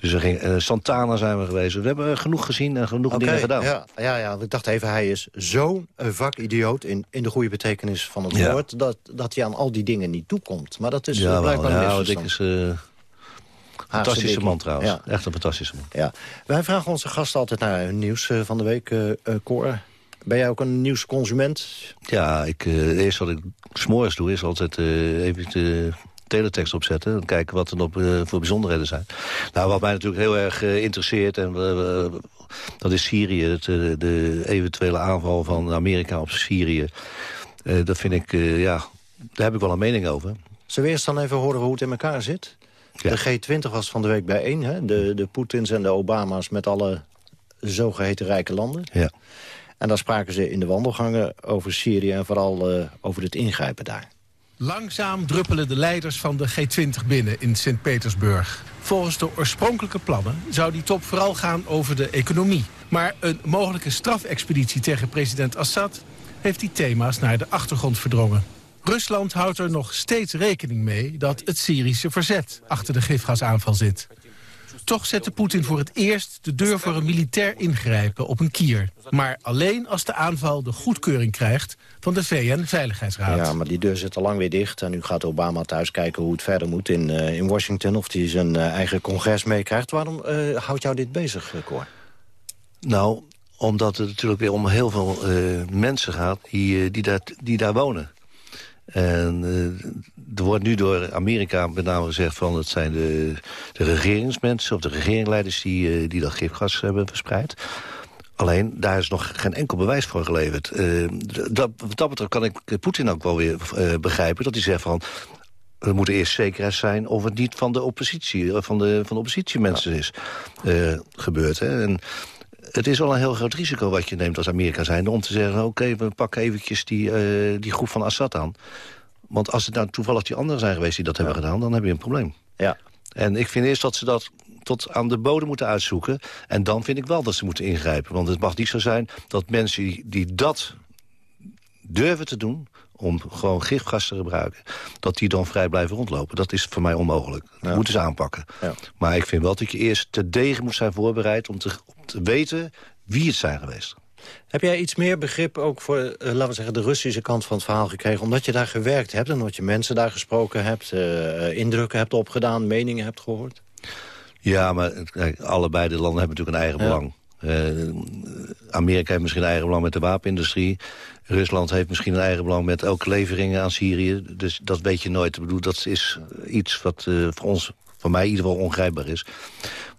Dus we gingen, Santana zijn we geweest. We hebben genoeg gezien en genoeg dingen gedaan. Ja, ja, ja, ik dacht even, hij is zo'n vakidioot in, in de goede betekenis van het Ja. woord... Dat, dat hij aan al die dingen niet toekomt. Maar dat is ja, blijkbaar wel. een ja, misverstand. Eh, Fantastische man trouwens. Ja. Echt een fantastische man. Ja. Wij vragen onze gasten altijd naar hun nieuws van de week. Uh, Cor, ben jij ook een nieuwsconsument? Ja, ik, uh, eerst wat ik s'morgens doe is altijd even de teletext opzetten. En kijken wat er nog voor bijzonderheden zijn. Nou, wat mij natuurlijk heel erg interesseert... en dat is Syrië, het, de eventuele aanval van Amerika op Syrië. dat vind ik, ja, daar heb ik wel een mening over. Zullen we eerst dan even horen hoe het in elkaar zit? De G20 was van de week bijeen, hè? De, de Poetins en de Obama's met alle zogeheten rijke landen. Ja. En daar spraken ze in de wandelgangen over Syrië en vooral uh, over het ingrijpen daar. Langzaam druppelen de leiders van de G20 binnen in Sint-Petersburg. Volgens de oorspronkelijke plannen zou die top vooral gaan over de economie. Maar een mogelijke strafexpeditie tegen president Assad... heeft die thema's naar de achtergrond verdrongen. Rusland houdt er nog steeds rekening mee dat het Syrische verzet achter de gifgasaanval zit. Toch zette Poetin voor het eerst de deur voor een militair ingrijpen op een kier. Maar alleen als de aanval de goedkeuring krijgt van de VN-veiligheidsraad. Ja, maar die deur zit al lang weer dicht. En nu gaat Obama thuis kijken hoe het verder moet in, uh, in Washington... of hij zijn uh, eigen congres meekrijgt. Waarom uh, houdt jou dit bezig, Cor? Nou, omdat het natuurlijk weer om heel veel mensen gaat die, die, daar, die daar wonen. En uh, er wordt nu door Amerika met name gezegd van... het zijn de, de regeringsmensen of de regeringsleiders die, uh, die dat gifgas hebben verspreid. Alleen, daar is nog geen enkel bewijs voor geleverd. Uh, dat, wat dat betreft kan ik Poetin ook wel weer begrijpen... dat hij zegt van, er moet eerst zekerheid zijn of het niet van de oppositie, van de, van de oppositiemensen is gebeurd. Hè? En het is wel een heel groot risico wat je neemt als Amerika zijn... om te zeggen, oké, we pakken eventjes die, uh, die groep van Assad aan. Want als het nou toevallig die anderen zijn geweest die dat hebben gedaan... dan heb je een probleem. Ja. En ik vind eerst dat ze dat tot aan de bodem moeten uitzoeken. En dan vind ik wel dat ze moeten ingrijpen. Want het mag niet zo zijn dat mensen die dat durven te doen om gewoon gifgas te gebruiken... dat die dan vrij blijven rondlopen. Dat is voor mij onmogelijk. Dat ja. moeten ze aanpakken. Ja. Maar ik vind wel dat je eerst te degen moet zijn voorbereid... om te, om te weten wie het zijn geweest. Heb jij iets meer begrip ook voor, uh, laten we zeggen, de Russische kant van het verhaal gekregen? Omdat je daar gewerkt hebt en omdat je mensen daar gesproken hebt... Uh, indrukken hebt opgedaan, meningen hebt gehoord? Ja, maar kijk, allebei de landen hebben natuurlijk een eigen ja. belang. Uh, Amerika heeft misschien een eigen belang met de wapenindustrie. Rusland heeft misschien een eigen belang met elke leveringen aan Syrië. Dus dat weet je nooit. Bedoel, dat is iets wat uh, voor ons, voor mij in ieder geval ongrijpbaar is.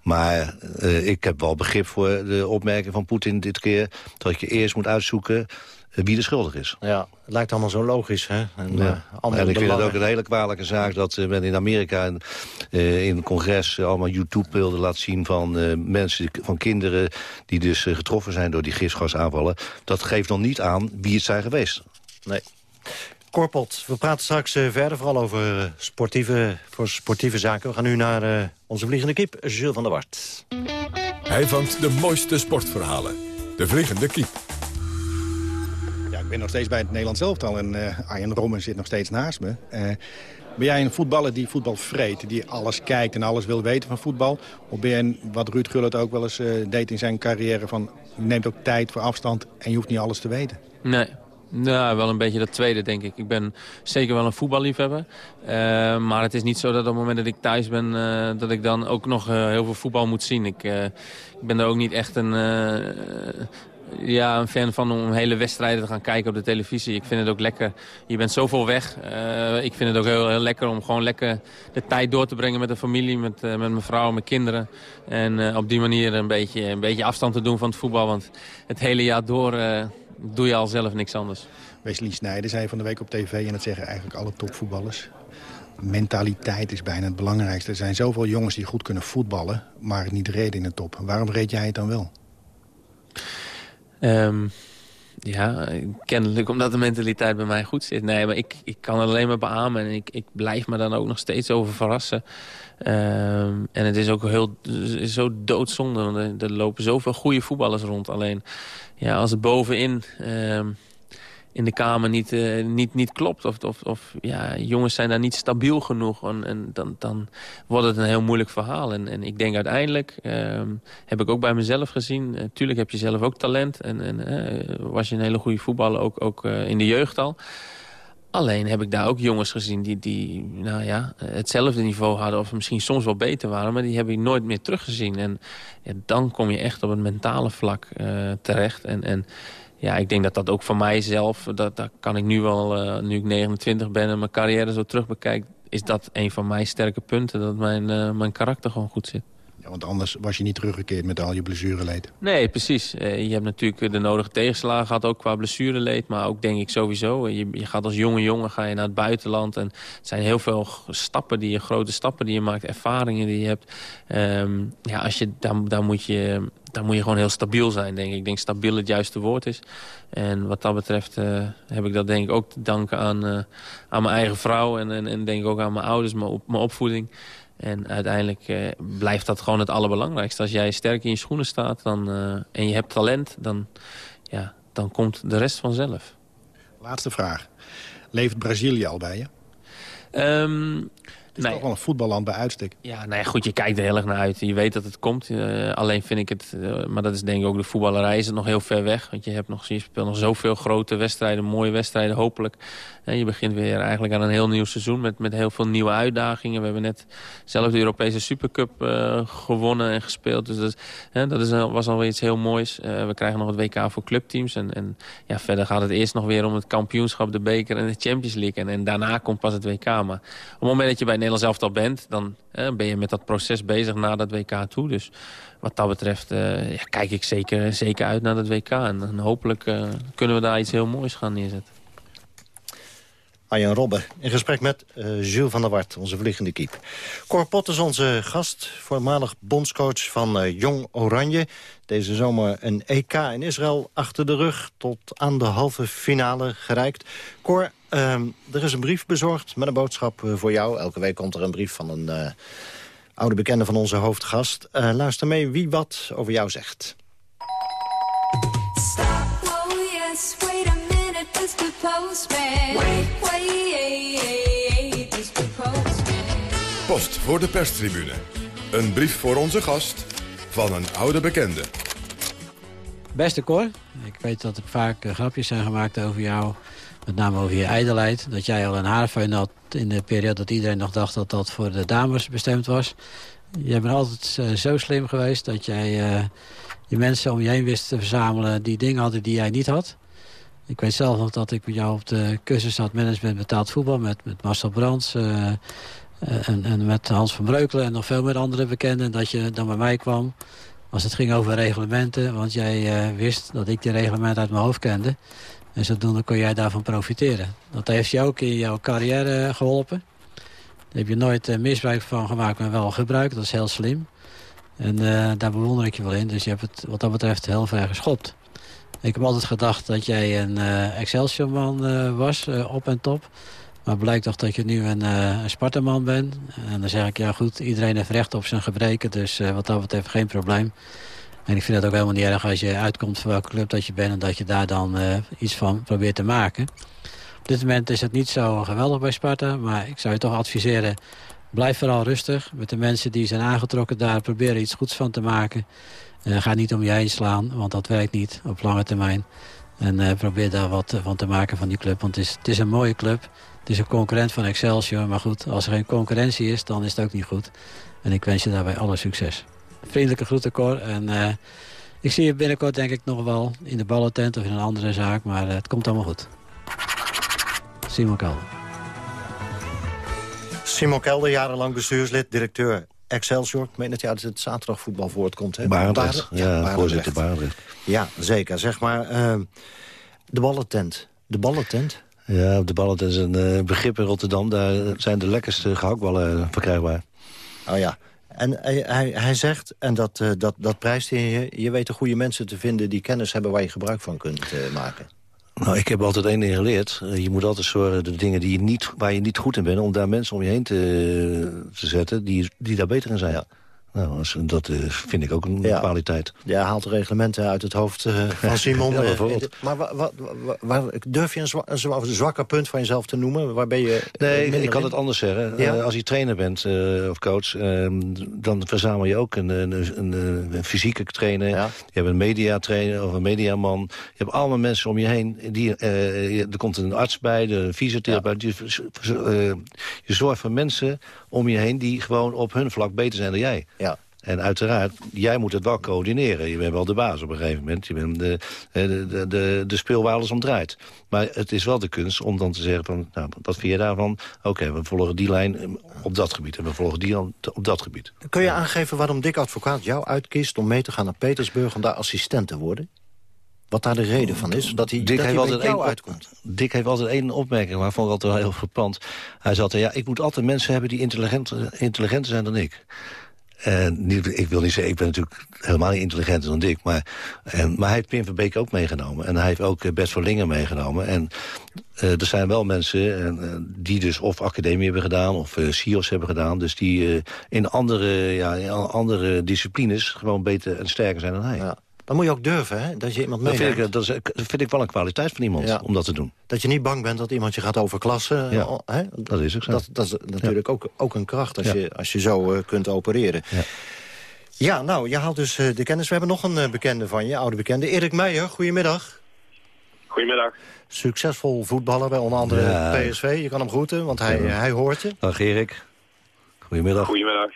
Maar uh, ik heb wel begrip voor de opmerking van Poetin dit keer... dat je eerst moet uitzoeken wie de schuldig is. Ja, het lijkt allemaal zo logisch, hè? En, ja. uh, en ik vind het ook een hele kwalijke zaak dat uh, men in Amerika en, uh, in het congres allemaal YouTube-beelden laat zien van mensen, van kinderen die dus getroffen zijn door die gifgasaanvallen. Dat geeft nog niet aan wie het zijn geweest. Nee. Korpot, we praten straks verder vooral over sportieve, voor sportieve zaken. We gaan nu naar onze vliegende kip, Jules van der Wart. Hij vangt de mooiste sportverhalen. De vliegende kip ben nog steeds bij het Nederlands elftal en uh, Arjen Rommen zit nog steeds naast me. Uh, ben jij een voetballer die voetbal vreet, die alles kijkt en alles wil weten van voetbal? Of ben je, wat Ruud Gullit ook wel eens uh, deed in zijn carrière, van je neemt ook tijd voor afstand en je hoeft niet alles te weten? Nee, nou, wel een beetje dat tweede, denk ik. Ik ben zeker wel een voetballiefhebber. Uh, maar het is niet zo dat op het moment dat ik thuis ben... Uh, dat ik dan ook nog uh, heel veel voetbal moet zien. Ik, ik ben er ook niet echt een, ja, een fan van om hele wedstrijden te gaan kijken op de televisie. Ik vind het ook lekker. Je bent zoveel weg. Ik vind het ook heel, heel, lekker om gewoon lekker de tijd door te brengen met de familie, met, met mijn vrouw, mijn kinderen. En op die manier een beetje, een beetje afstand te doen van het voetbal. Want het hele jaar door doe je al zelf niks anders. Wesley Snijder zei van de week op tv, en dat zeggen eigenlijk alle topvoetballers mentaliteit is bijna het belangrijkste. Er zijn zoveel jongens die goed kunnen voetballen, maar niet reden in de top. Waarom reed jij het dan wel? Um, ja, kennelijk omdat de mentaliteit bij mij goed zit. Nee, maar ik, ik kan het alleen maar beamen en ik, ik blijf me dan ook nog steeds over verrassen. Um, en het is ook heel zo doodzonde, want er, lopen zoveel goede voetballers rond. Alleen, ja, als het bovenin... Um, in de Kamer niet, uh, niet, niet klopt. Of, of, of ja, jongens zijn daar niet stabiel genoeg. En, en dan, dan wordt het een heel moeilijk verhaal. En, en ik denk uiteindelijk, uh, heb ik ook bij mezelf gezien... Uh, tuurlijk heb je zelf ook talent. En, en uh, was je een hele goede voetballer, ook, ook in de jeugd al. Alleen heb ik daar ook jongens gezien die, die nou ja, hetzelfde niveau hadden... of misschien soms wel beter waren, maar die heb ik nooit meer teruggezien. En dan kom je echt op het mentale vlak terecht. En, en ja, ik denk dat dat ook voor mijzelf... dat, dat kan ik nu wel, uh, nu ik 29 ben en mijn carrière zo terug bekijk... is dat een van mijn sterke punten, dat mijn, uh, mijn karakter gewoon goed zit. Ja, want anders was je niet teruggekeerd met al je blessureleed. Nee, precies. Uh, je hebt natuurlijk de nodige tegenslagen gehad, ook qua blessureleed. Maar ook denk ik sowieso, je, je, gaat als jonge jongen ga je naar het buitenland. En het zijn heel veel stappen, die je, grote stappen die je maakt, ervaringen die je hebt. Um, ja, als je, daar, daar, moet je, daar moet je gewoon heel stabiel zijn, denk ik. Ik denk stabiel het juiste woord is. En wat dat betreft uh, heb ik dat denk ik ook te danken aan, uh, aan mijn eigen vrouw. En, en, en denk ook aan mijn ouders, mijn, op, mijn opvoeding. En uiteindelijk uh, blijft dat gewoon het allerbelangrijkste. Als jij sterk in je schoenen staat dan, en je hebt talent, dan, ja, dan komt de rest vanzelf. Laatste vraag. Leeft Brazilië al bij je? Um, het is nee. toch wel een voetballand bij uitstek. Ja, nou ja, goed, je kijkt er heel erg naar uit. Je weet dat het komt. Uh, alleen vind ik het, uh, maar dat is denk ik ook de voetballerij, is het nog heel ver weg. Want je, hebt nog, je speelt nog zoveel grote wedstrijden, mooie wedstrijden, hopelijk. En je begint weer eigenlijk aan een heel nieuw seizoen met, met heel veel nieuwe uitdagingen. We hebben net zelf de Europese Supercup uh, gewonnen en gespeeld. Dus dat, hè, dat is, was alweer iets heel moois. we krijgen nog het WK voor clubteams. En, en ja, verder gaat het eerst nog weer om het kampioenschap, de beker en de Champions League. En, en daarna komt pas het WK. Maar op het moment dat je bij Nederlands elftal bent... dan eh, ben je met dat proces bezig naar dat WK toe. Dus wat dat betreft uh, ja, kijk ik zeker, zeker uit naar dat WK. En, hopelijk uh, kunnen we daar iets heel moois gaan neerzetten. Arjen Robben in gesprek met uh, Jules van der Wart, onze vliegende kiep. Cor Pot is onze gast, voormalig bondscoach van Jong Oranje. Deze zomer een EK in Israël achter de rug, tot aan de halve finale gereikt. Cor, uh, er is een brief bezorgd met een boodschap voor jou. Elke week komt er een brief van een oude bekende van onze hoofdgast. luister mee wie wat over jou zegt. Stop, oh yes, wait a minute, Mr. Postman. Wait, wait, Mr. Postman. Post voor de perstribune. Een brief voor onze gast van een oude bekende. Beste Cor, ik weet dat er vaak uh, grapjes zijn gemaakt over jou. Met name over je ijdelheid. Dat jij al een haarfeun had in de periode dat iedereen nog dacht dat dat voor de dames bestemd was. Jij bent altijd uh, zo slim geweest dat jij uh, je mensen om je heen wist te verzamelen... die dingen hadden die jij niet had. Ik weet zelf nog dat ik met jou op de cursus had management betaald voetbal... met, met Marcel Brands uh, en, en met Hans van Breukelen en nog veel meer andere bekenden... dat je dan bij mij kwam als het ging over reglementen. Want jij wist dat ik die reglementen uit mijn hoofd kende. En zodoende kon jij daarvan profiteren. Dat heeft je ook in jouw carrière geholpen. Daar heb je nooit uh, misbruik van gemaakt, maar wel gebruikt. Dat is heel slim. En uh, daar bewonder ik je wel in. Dus je hebt het wat dat betreft heel ver geschopt. Ik heb altijd gedacht dat jij een uh, Excelsior-man was, op en top. Maar blijkt toch dat je nu een, een Sparta-man bent. En dan zeg ik, ja goed, iedereen heeft recht op zijn gebreken. Dus wat dat betreft geen probleem. En ik vind het ook helemaal niet erg als je uitkomt van welke club dat je bent... en dat je daar dan iets van probeert te maken. Op dit moment is het niet zo geweldig bij Sparta. Maar ik zou je toch adviseren, blijf vooral rustig. Met de mensen die zijn aangetrokken daar, proberen iets goeds van te maken. Uh, ga niet om je heen slaan, want dat werkt niet op lange termijn. En uh, probeer daar wat van te maken van die club. Want het is, het is een mooie club. Het is een concurrent van Excelsior. Maar goed, als er geen concurrentie is, dan is het ook niet goed. En ik wens je daarbij alle succes. Vriendelijke groeten, Cor. En uh, ik zie je binnenkort denk ik nog wel in de ballentent of in een andere zaak. Maar het komt allemaal goed. Simon Kelder. Simon Kelder, jarenlang bestuurslid, directeur Excelsior. Ik meen dat het zaterdagvoetbal voortkomt. Hè? Barendrecht, ja, voorzitter Barendrecht. Ja, zeker. Zeg maar, uh, de ballentent. De ballentent? Ja, de ballentent is een uh, begrip in Rotterdam. Daar zijn de lekkerste gehaktballen verkrijgbaar. Oh ja. En hij, hij, hij zegt, en dat, uh, dat, dat prijst je... je weet de goede mensen te vinden die kennis hebben... waar je gebruik van kunt maken. Nou, ik heb altijd één ding geleerd. Je moet altijd zorgen de dingen die je niet, waar je niet goed in bent... om daar mensen om je heen te, te zetten die, die daar beter in zijn. Ja. Nou, dat eh, vind ik ook een Ja. kwaliteit. Jij haalt de reglementen uit het hoofd eh, van Simon. Ja, eh, bijvoorbeeld. maar wa- wa- wa- waar, durf je een, zwa- een zwa- een zwakke punt van jezelf te noemen? Waar ben je Nee, ik kan in? het anders zeggen. Ja? Als je trainer bent of coach, eh, dan verzamel je ook een, een, een, een fysieke trainer. Je hebt een mediatrainer of een mediaman. Je hebt allemaal mensen om je heen. Die, er komt een arts bij, de een fysiotherapeut. Je, je zorgt voor mensen om je heen die gewoon op hun vlak beter zijn dan jij. En uiteraard, jij moet het wel coördineren. Je bent wel de baas op een gegeven moment. Je bent de, de, de, de, de speel waar alles om draait. Maar het is wel de kunst om dan te zeggen van... Nou, wat vind je daarvan? Oké, we volgen die lijn eh, op dat gebied. En we volgen die op dat gebied. Kun je aangeven waarom Dick Advocaat jou uitkiest... om mee te gaan naar Petersburg om daar assistent te worden? Wat daar de reden van is? Dat hij, Dick dat heeft, hij bij altijd jou één, uitkomt? Dick heeft altijd één opmerking, maar ik altijd wel heel verpand. Hij zei altijd, ja, ik moet altijd mensen hebben die intelligenter, intelligenter zijn dan ik. En niet, ik wil niet zeggen, ik ben natuurlijk helemaal niet intelligenter dan Dick. Maar, en, maar hij heeft Pim van Beek ook meegenomen. En hij heeft ook eh, Bert van Lingen meegenomen. En eh, er zijn wel mensen en, eh, die dus of academie hebben gedaan... of eh CIO's hebben gedaan. Dus die eh, in, andere, ja, in andere disciplines gewoon beter en sterker zijn dan hij. Dan moet je ook durven, hè? Dat je iemand Dat meeneemt. vind, ik, dat, is, dat vind ik wel een kwaliteit van iemand, Ja. om dat te doen. Dat je niet bang bent dat iemand je gaat overklassen. Ja, eh, hè? dat is ook zo. Dat, dat is natuurlijk ook, ook een kracht als, Ja. je, als je zo eh, kunt opereren. Ja. Ja, nou, je haalt dus eh, de kennis. We hebben nog een bekende van je, oude bekende. Erik Meijer, goedemiddag. Goedemiddag. Succesvol voetballer bij onder andere Ja. PSV. Je kan hem groeten, want hij, Ja. hij hoort je. Dag Erik. Goedemiddag. Goedemiddag.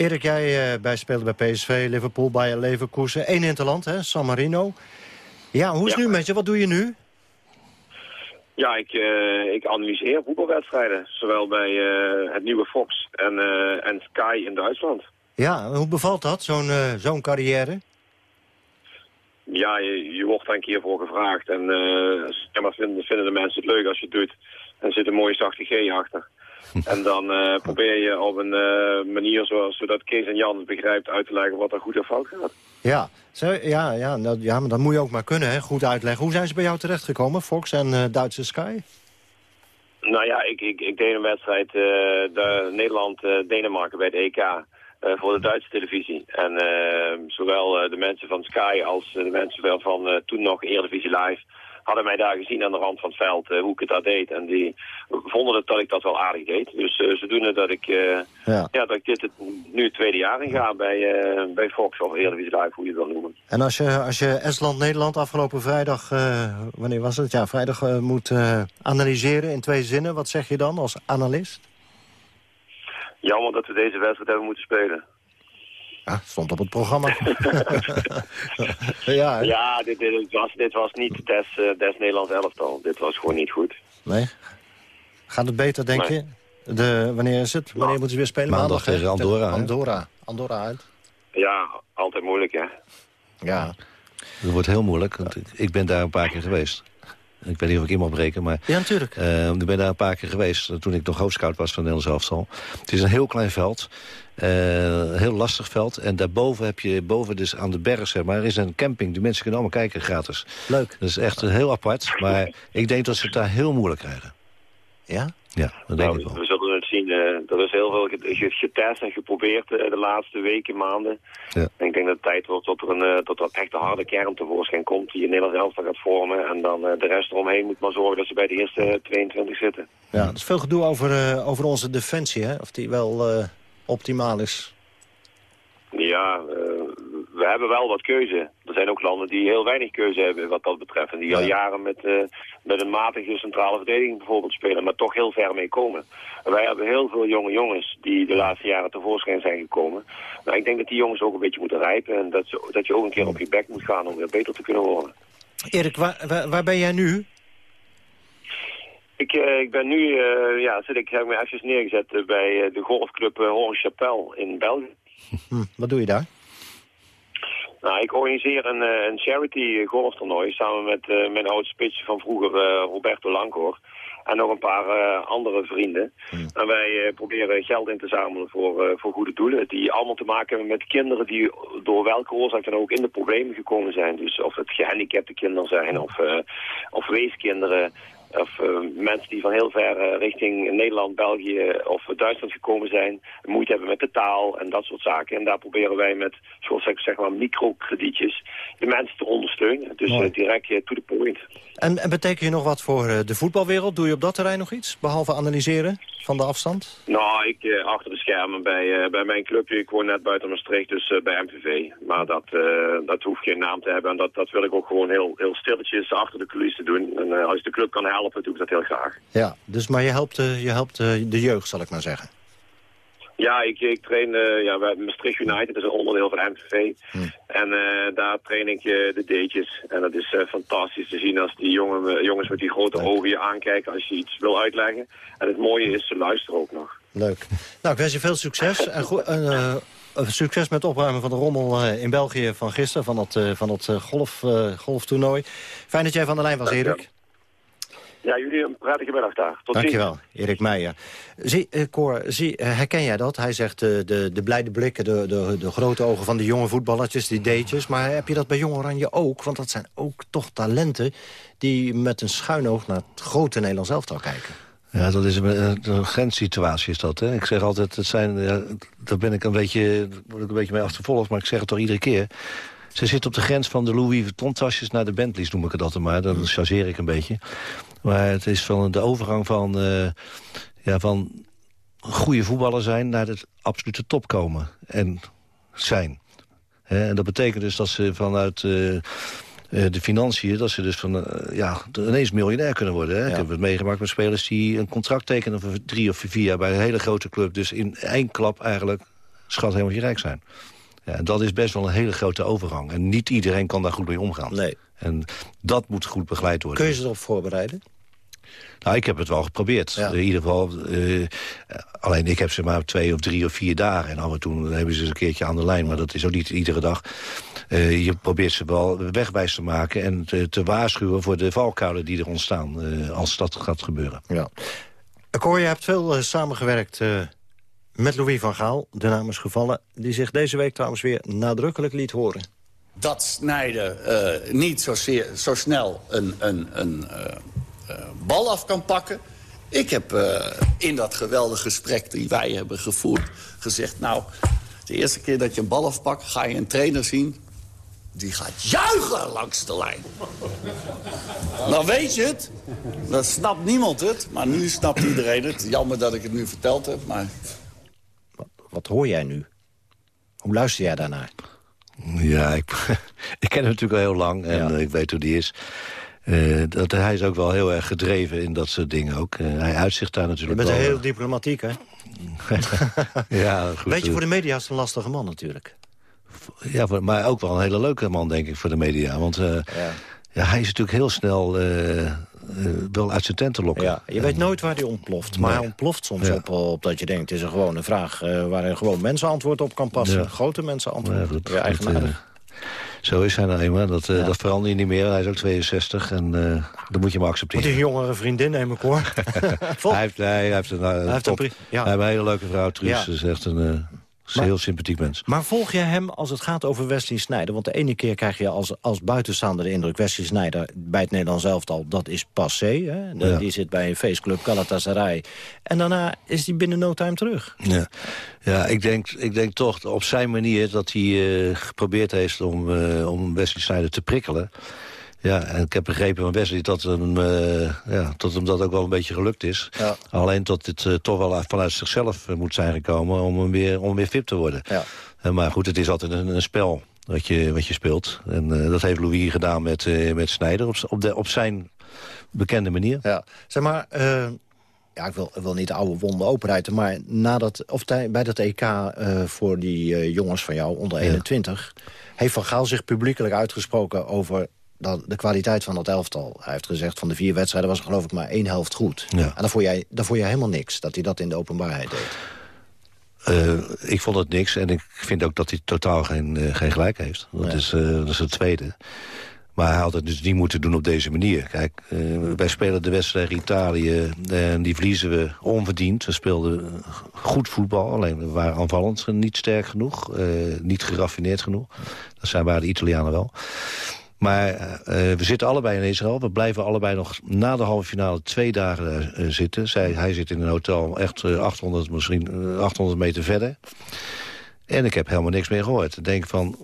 Erik, jij eh bij speelde bij PSV, Liverpool, Bayer Leverkusen. Eén interland, hè, San Marino. Ja, hoe is het Ja. nu met je? Wat doe je nu? Ja, ik, eh, ik analyseer voetbalwedstrijden. Zowel bij eh, het nieuwe Fox en, en Sky in Duitsland. Ja, hoe bevalt dat, zo'n zo'n carrière? Ja, je, je wordt daar een keer voor gevraagd. En zeg maar, vinden, vinden de mensen het leuk als je het doet. En er zit een mooie zachte G achter. en dan eh, probeer je op een eh, manier zoals, zodat Kees en Jan het begrijpt uit te leggen wat er goed of fout gaat. Ja, zo, ja, ja, nou, ja, maar dat moet je ook maar kunnen, hè? goed uitleggen. Hoe zijn ze bij jou terechtgekomen, Fox en eh, Duitse Sky? Nou ja, ik, ik, ik deed een wedstrijd de Nederland-Denemarken bij het EK voor de Duitse televisie. En zowel de mensen van Sky als de mensen van, toen nog Eredivisie Live hadden mij daar gezien aan de rand van het veld eh, hoe ik het daar deed. En die vonden het dat ik dat wel aardig deed. Dus eh, zodoende dat ik, eh, Ja. ja. dat ik dit het, nu het tweede jaar in ga bij, bij Fox of Eredivisie Live, hoe je het wil noemen. En als je, als je Estland-Nederland afgelopen vrijdag, wanneer was het? Ja, vrijdag moet analyseren in twee zinnen. Wat zeg je dan als analist? Jammer dat we deze wedstrijd hebben moeten spelen. Ja, stond op het programma. ja, hè? Ja, dit, dit, was, dit was niet des, eh, des Nederlands elftal. Dit was gewoon niet goed. Nee? Gaat het beter, denk Nee. je? De, wanneer is het? Wanneer moeten ze weer spelen? Maandag tegen Andorra, hè? Andorra. Andorra uit. Ja, altijd moeilijk, hè? Ja. Dat wordt heel moeilijk, want ik ben daar een paar keer geweest. Ik weet niet of ik in mag breken, maar... Ja, natuurlijk. eh, ik ben daar een paar keer geweest, eh, toen ik nog hoofdscout was van Nederlands elftal. Het is een heel klein veld, een heel lastig veld. En daarboven heb je, boven dus aan de berg, zeg maar, is een camping. Die mensen kunnen allemaal kijken, gratis. Leuk. Dat is echt heel apart, maar ik denk dat ze het daar heel moeilijk krijgen. Ja? Ja, dat denk Nou, ik wel. we zullen het zien. eh, er is heel veel ge- ge- getest en geprobeerd eh, de laatste weken, maanden. Ja. En ik denk dat het tijd wordt tot er een, eh, tot er echt een harde kern tevoorschijn komt... die in Nederland elftal gaat vormen. En dan eh, de rest eromheen moet maar zorgen dat ze bij de eerste eh, 22 zitten. Ja, er is veel gedoe over, eh, over onze defensie, hè? Of die wel eh, optimaal is. Ja, eh, we hebben wel wat keuze. Er zijn ook landen die heel weinig keuze hebben wat dat betreft. En die al jaren met, eh, met een matige centrale verdediging bijvoorbeeld spelen, maar toch heel ver mee komen. En wij hebben heel veel jonge jongens die de laatste jaren tevoorschijn zijn gekomen. Nou, ik denk dat die jongens ook een beetje moeten rijpen en dat, ze, dat je ook een keer op je bek moet gaan om weer beter te kunnen worden. Erik, waar, waar, waar ben jij nu? Ik, eh, ik ben nu, eh, ja, zit ik, heb me even neergezet bij de golfclub uh, Horn-Chapelle in België. Hm, wat doe je daar? Nou, ik organiseer een, eh, een charity golftoernooi samen met uh, mijn oud spits van vroeger, uh, Roberto Lancoor. En nog een paar uh, andere vrienden. En wij proberen geld in te zamelen voor, voor goede doelen. Die allemaal te maken hebben met kinderen die door welke oorzaak dan ook in de problemen gekomen zijn. Dus of het gehandicapte kinderen zijn of, of weeskinderen. Of uh, mensen die van heel ver uh, richting Nederland, België of Duitsland gekomen zijn, moeite hebben met de taal en dat soort zaken. En daar proberen wij met, zoals ik zeg maar, microkredietjes de mensen te ondersteunen. Dus uh, direct to the point. En, en betekent je nog wat voor de voetbalwereld? Doe je op dat terrein nog iets, behalve analyseren van de afstand? Nou, ik achter de schermen bij, bij mijn clubje. Ik woon net buiten Maastricht, dus bij MVV. Maar dat, dat hoeft geen naam te hebben en dat, dat wil ik ook gewoon heel, heel stilletjes achter de coulissen doen. En als je de club kan helpen, doe ik dat heel graag. Ja, dus maar je helpt, uh, je helpt uh, de jeugd, zal ik maar zeggen. Ja, ik, ik train uh, ja, bij Maastricht United, dat is een onderdeel van MVV. Hm. En daar train ik de deetjes. En dat is fantastisch te zien als die jongen, jongens met die grote Leuk. ogen je aankijken als je iets wil uitleggen. En het mooie is, ze luisteren ook nog. Leuk. Nou, ik wens je veel succes. en succes met het opruimen van de rommel in België van gisteren, van het, van het golf, golftoernooi. Fijn dat jij van de lijn was, Erik. Ja, jullie een prettige middag daar. Tot Dankjewel, Erik Meijer. Zie, uh, Cor, zie, uh, herken jij dat? Hij zegt uh, de, de blijde blikken, de, de, de grote ogen van de jonge voetballertjes, die deetjes. Maar heb je dat bij Jong Oranje ook? Want dat zijn ook toch talenten die met een schuin oog naar het grote Nederlands elftal kijken. Ja, dat is een, een grenssituatie is dat. Hè? Ik zeg altijd, het zijn, ja, daar ben ik een beetje, word ik een beetje mee achtervolgd, maar ik zeg het toch iedere keer. Ze zit op de grens van de Louis Vuitton tasjes naar de Bentleys, noem ik het altijd maar. Dan chargeer ik een beetje. Maar het is van de overgang van, uh, ja, van goede voetballer zijn naar de absolute top komen. En zijn. en dat betekent dus dat ze vanuit... Uh, de financiën, dat ze dus van, ja, ineens miljonair kunnen worden. Hè? Ja. Ik heb het meegemaakt met spelers die een contract tekenen voor drie of vier jaar bij een hele grote club. Dus in één klap eigenlijk schat helemaal rijk zijn. Ja, en dat is best wel een hele grote overgang. En niet iedereen kan daar goed mee omgaan. Nee. En dat moet goed begeleid worden. Kun je ze erop voorbereiden? Nou, ik heb het wel geprobeerd. Ja. In ieder geval, uh, alleen ik heb ze maar twee of drie of vier dagen. En af en toe hebben ze een keertje aan de lijn. Maar dat is ook niet iedere dag. Uh, je probeert ze wel wegwijs te maken. En te, te waarschuwen voor de valkuilen die er ontstaan. Uh, als dat gaat gebeuren. Ja. Cor, je hebt veel samengewerkt met Louis van Gaal. De naam is gevallen. Die zich deze week trouwens weer nadrukkelijk liet horen. Dat Snijder niet zo, snel een... een, een uh, bal af kan pakken. Ik heb in dat geweldige gesprek die wij hebben gevoerd gezegd... nou, de eerste keer dat je een bal afpakt, ga je een trainer zien... die gaat juichen langs de lijn. Dan weet je het. Dan snapt niemand het, maar nu snapt iedereen het. Jammer dat ik het nu verteld heb, maar... Wat, wat hoor jij nu? Hoe luister jij daarnaar? Ja, ik, ik ken hem natuurlijk al heel lang en ja. ik weet hoe die is. Uh, dat, hij is ook wel heel erg gedreven in dat soort dingen ook. Uh, hij uitzicht daar natuurlijk Je bent wel. heel diplomatiek, hè? ja, goed. Weet je, voor de media is het een lastige man natuurlijk. Ja, maar ook wel een hele leuke man, denk ik, voor de media. Want uh, ja. ja. hij is natuurlijk heel snel wel uit zijn lokken. Ja, je weet nooit waar hij ontploft. Maar nee. hij ontploft soms ja. op, op dat je denkt... het is een gewone vraag waar een gewoon mensen antwoord op kan passen. Grote mensen antwoord. Ja, dat, ja, eigenaardig. Zo is hij nou eenmaal. Dat, uh, ja. dat verander je niet meer. Hij is ook 62 en uh, dat moet je maar accepteren. Moet een jongere vriendin nemen, hoor. hij, heeft, hij, hij heeft een, uh, hij heeft top. Een, ja. hij heeft een hele leuke vrouw, Truus. Ja. is echt een... Is een heel sympathiek mens. Maar volg je hem als het gaat over Wesley Sneijder? Want de ene keer krijg je als, als buitenstaander de indruk... Wesley Sneijder bij het Nederlands elftal, dat is passé. Hè? De, ja. Die zit bij een feestclub Galatasaray. En daarna is hij binnen no time terug. Ja, ja ik, denk, ik denk toch op zijn manier dat hij uh, geprobeerd heeft... om, uh, om Wesley Sneijder te prikkelen. Ja, en ik heb begrepen van Wesley dat hem, uh, ja, dat hem dat ook wel een beetje gelukt is. Ja. Alleen dat het uh, toch wel vanuit zichzelf uh, moet zijn gekomen om, hem weer, om weer fit te worden. Ja. maar goed, het is altijd een, een spel wat je, wat je speelt. En dat heeft Louis gedaan met, met Snijder op, op, de, op zijn bekende manier. Ja, zeg maar... Ja, ik wil, wil niet de oude wonden openrijden, maar nadat, of bij dat EK voor die jongens van jou, onder 21... heeft Van Gaal zich publiekelijk uitgesproken over dat de kwaliteit van dat elftal. Hij heeft gezegd van de vier wedstrijden was er geloof ik maar één helft goed. Ja. En dan vond, jij, dan vond jij helemaal niks, dat hij dat in de openbaarheid deed. Uh, ik vond het niks en ik vind ook dat hij totaal geen, uh, geen gelijk heeft. Dat, nee. is, uh, dat is het tweede. Maar hij had het dus niet moeten doen op deze manier. Kijk, wij spelen de wedstrijd Italië en die verliezen we onverdiend. We speelden goed voetbal, alleen we waren aanvallend niet sterk genoeg. niet geraffineerd genoeg. Dat zijn waren de Italianen wel. Maar uh, we zitten allebei in Israël. We blijven allebei nog na de halve finale twee dagen uh, zitten. Zij, hij zit in een hotel echt 800, misschien 800 meter verder. En ik heb helemaal niks meer gehoord. Ik denk van,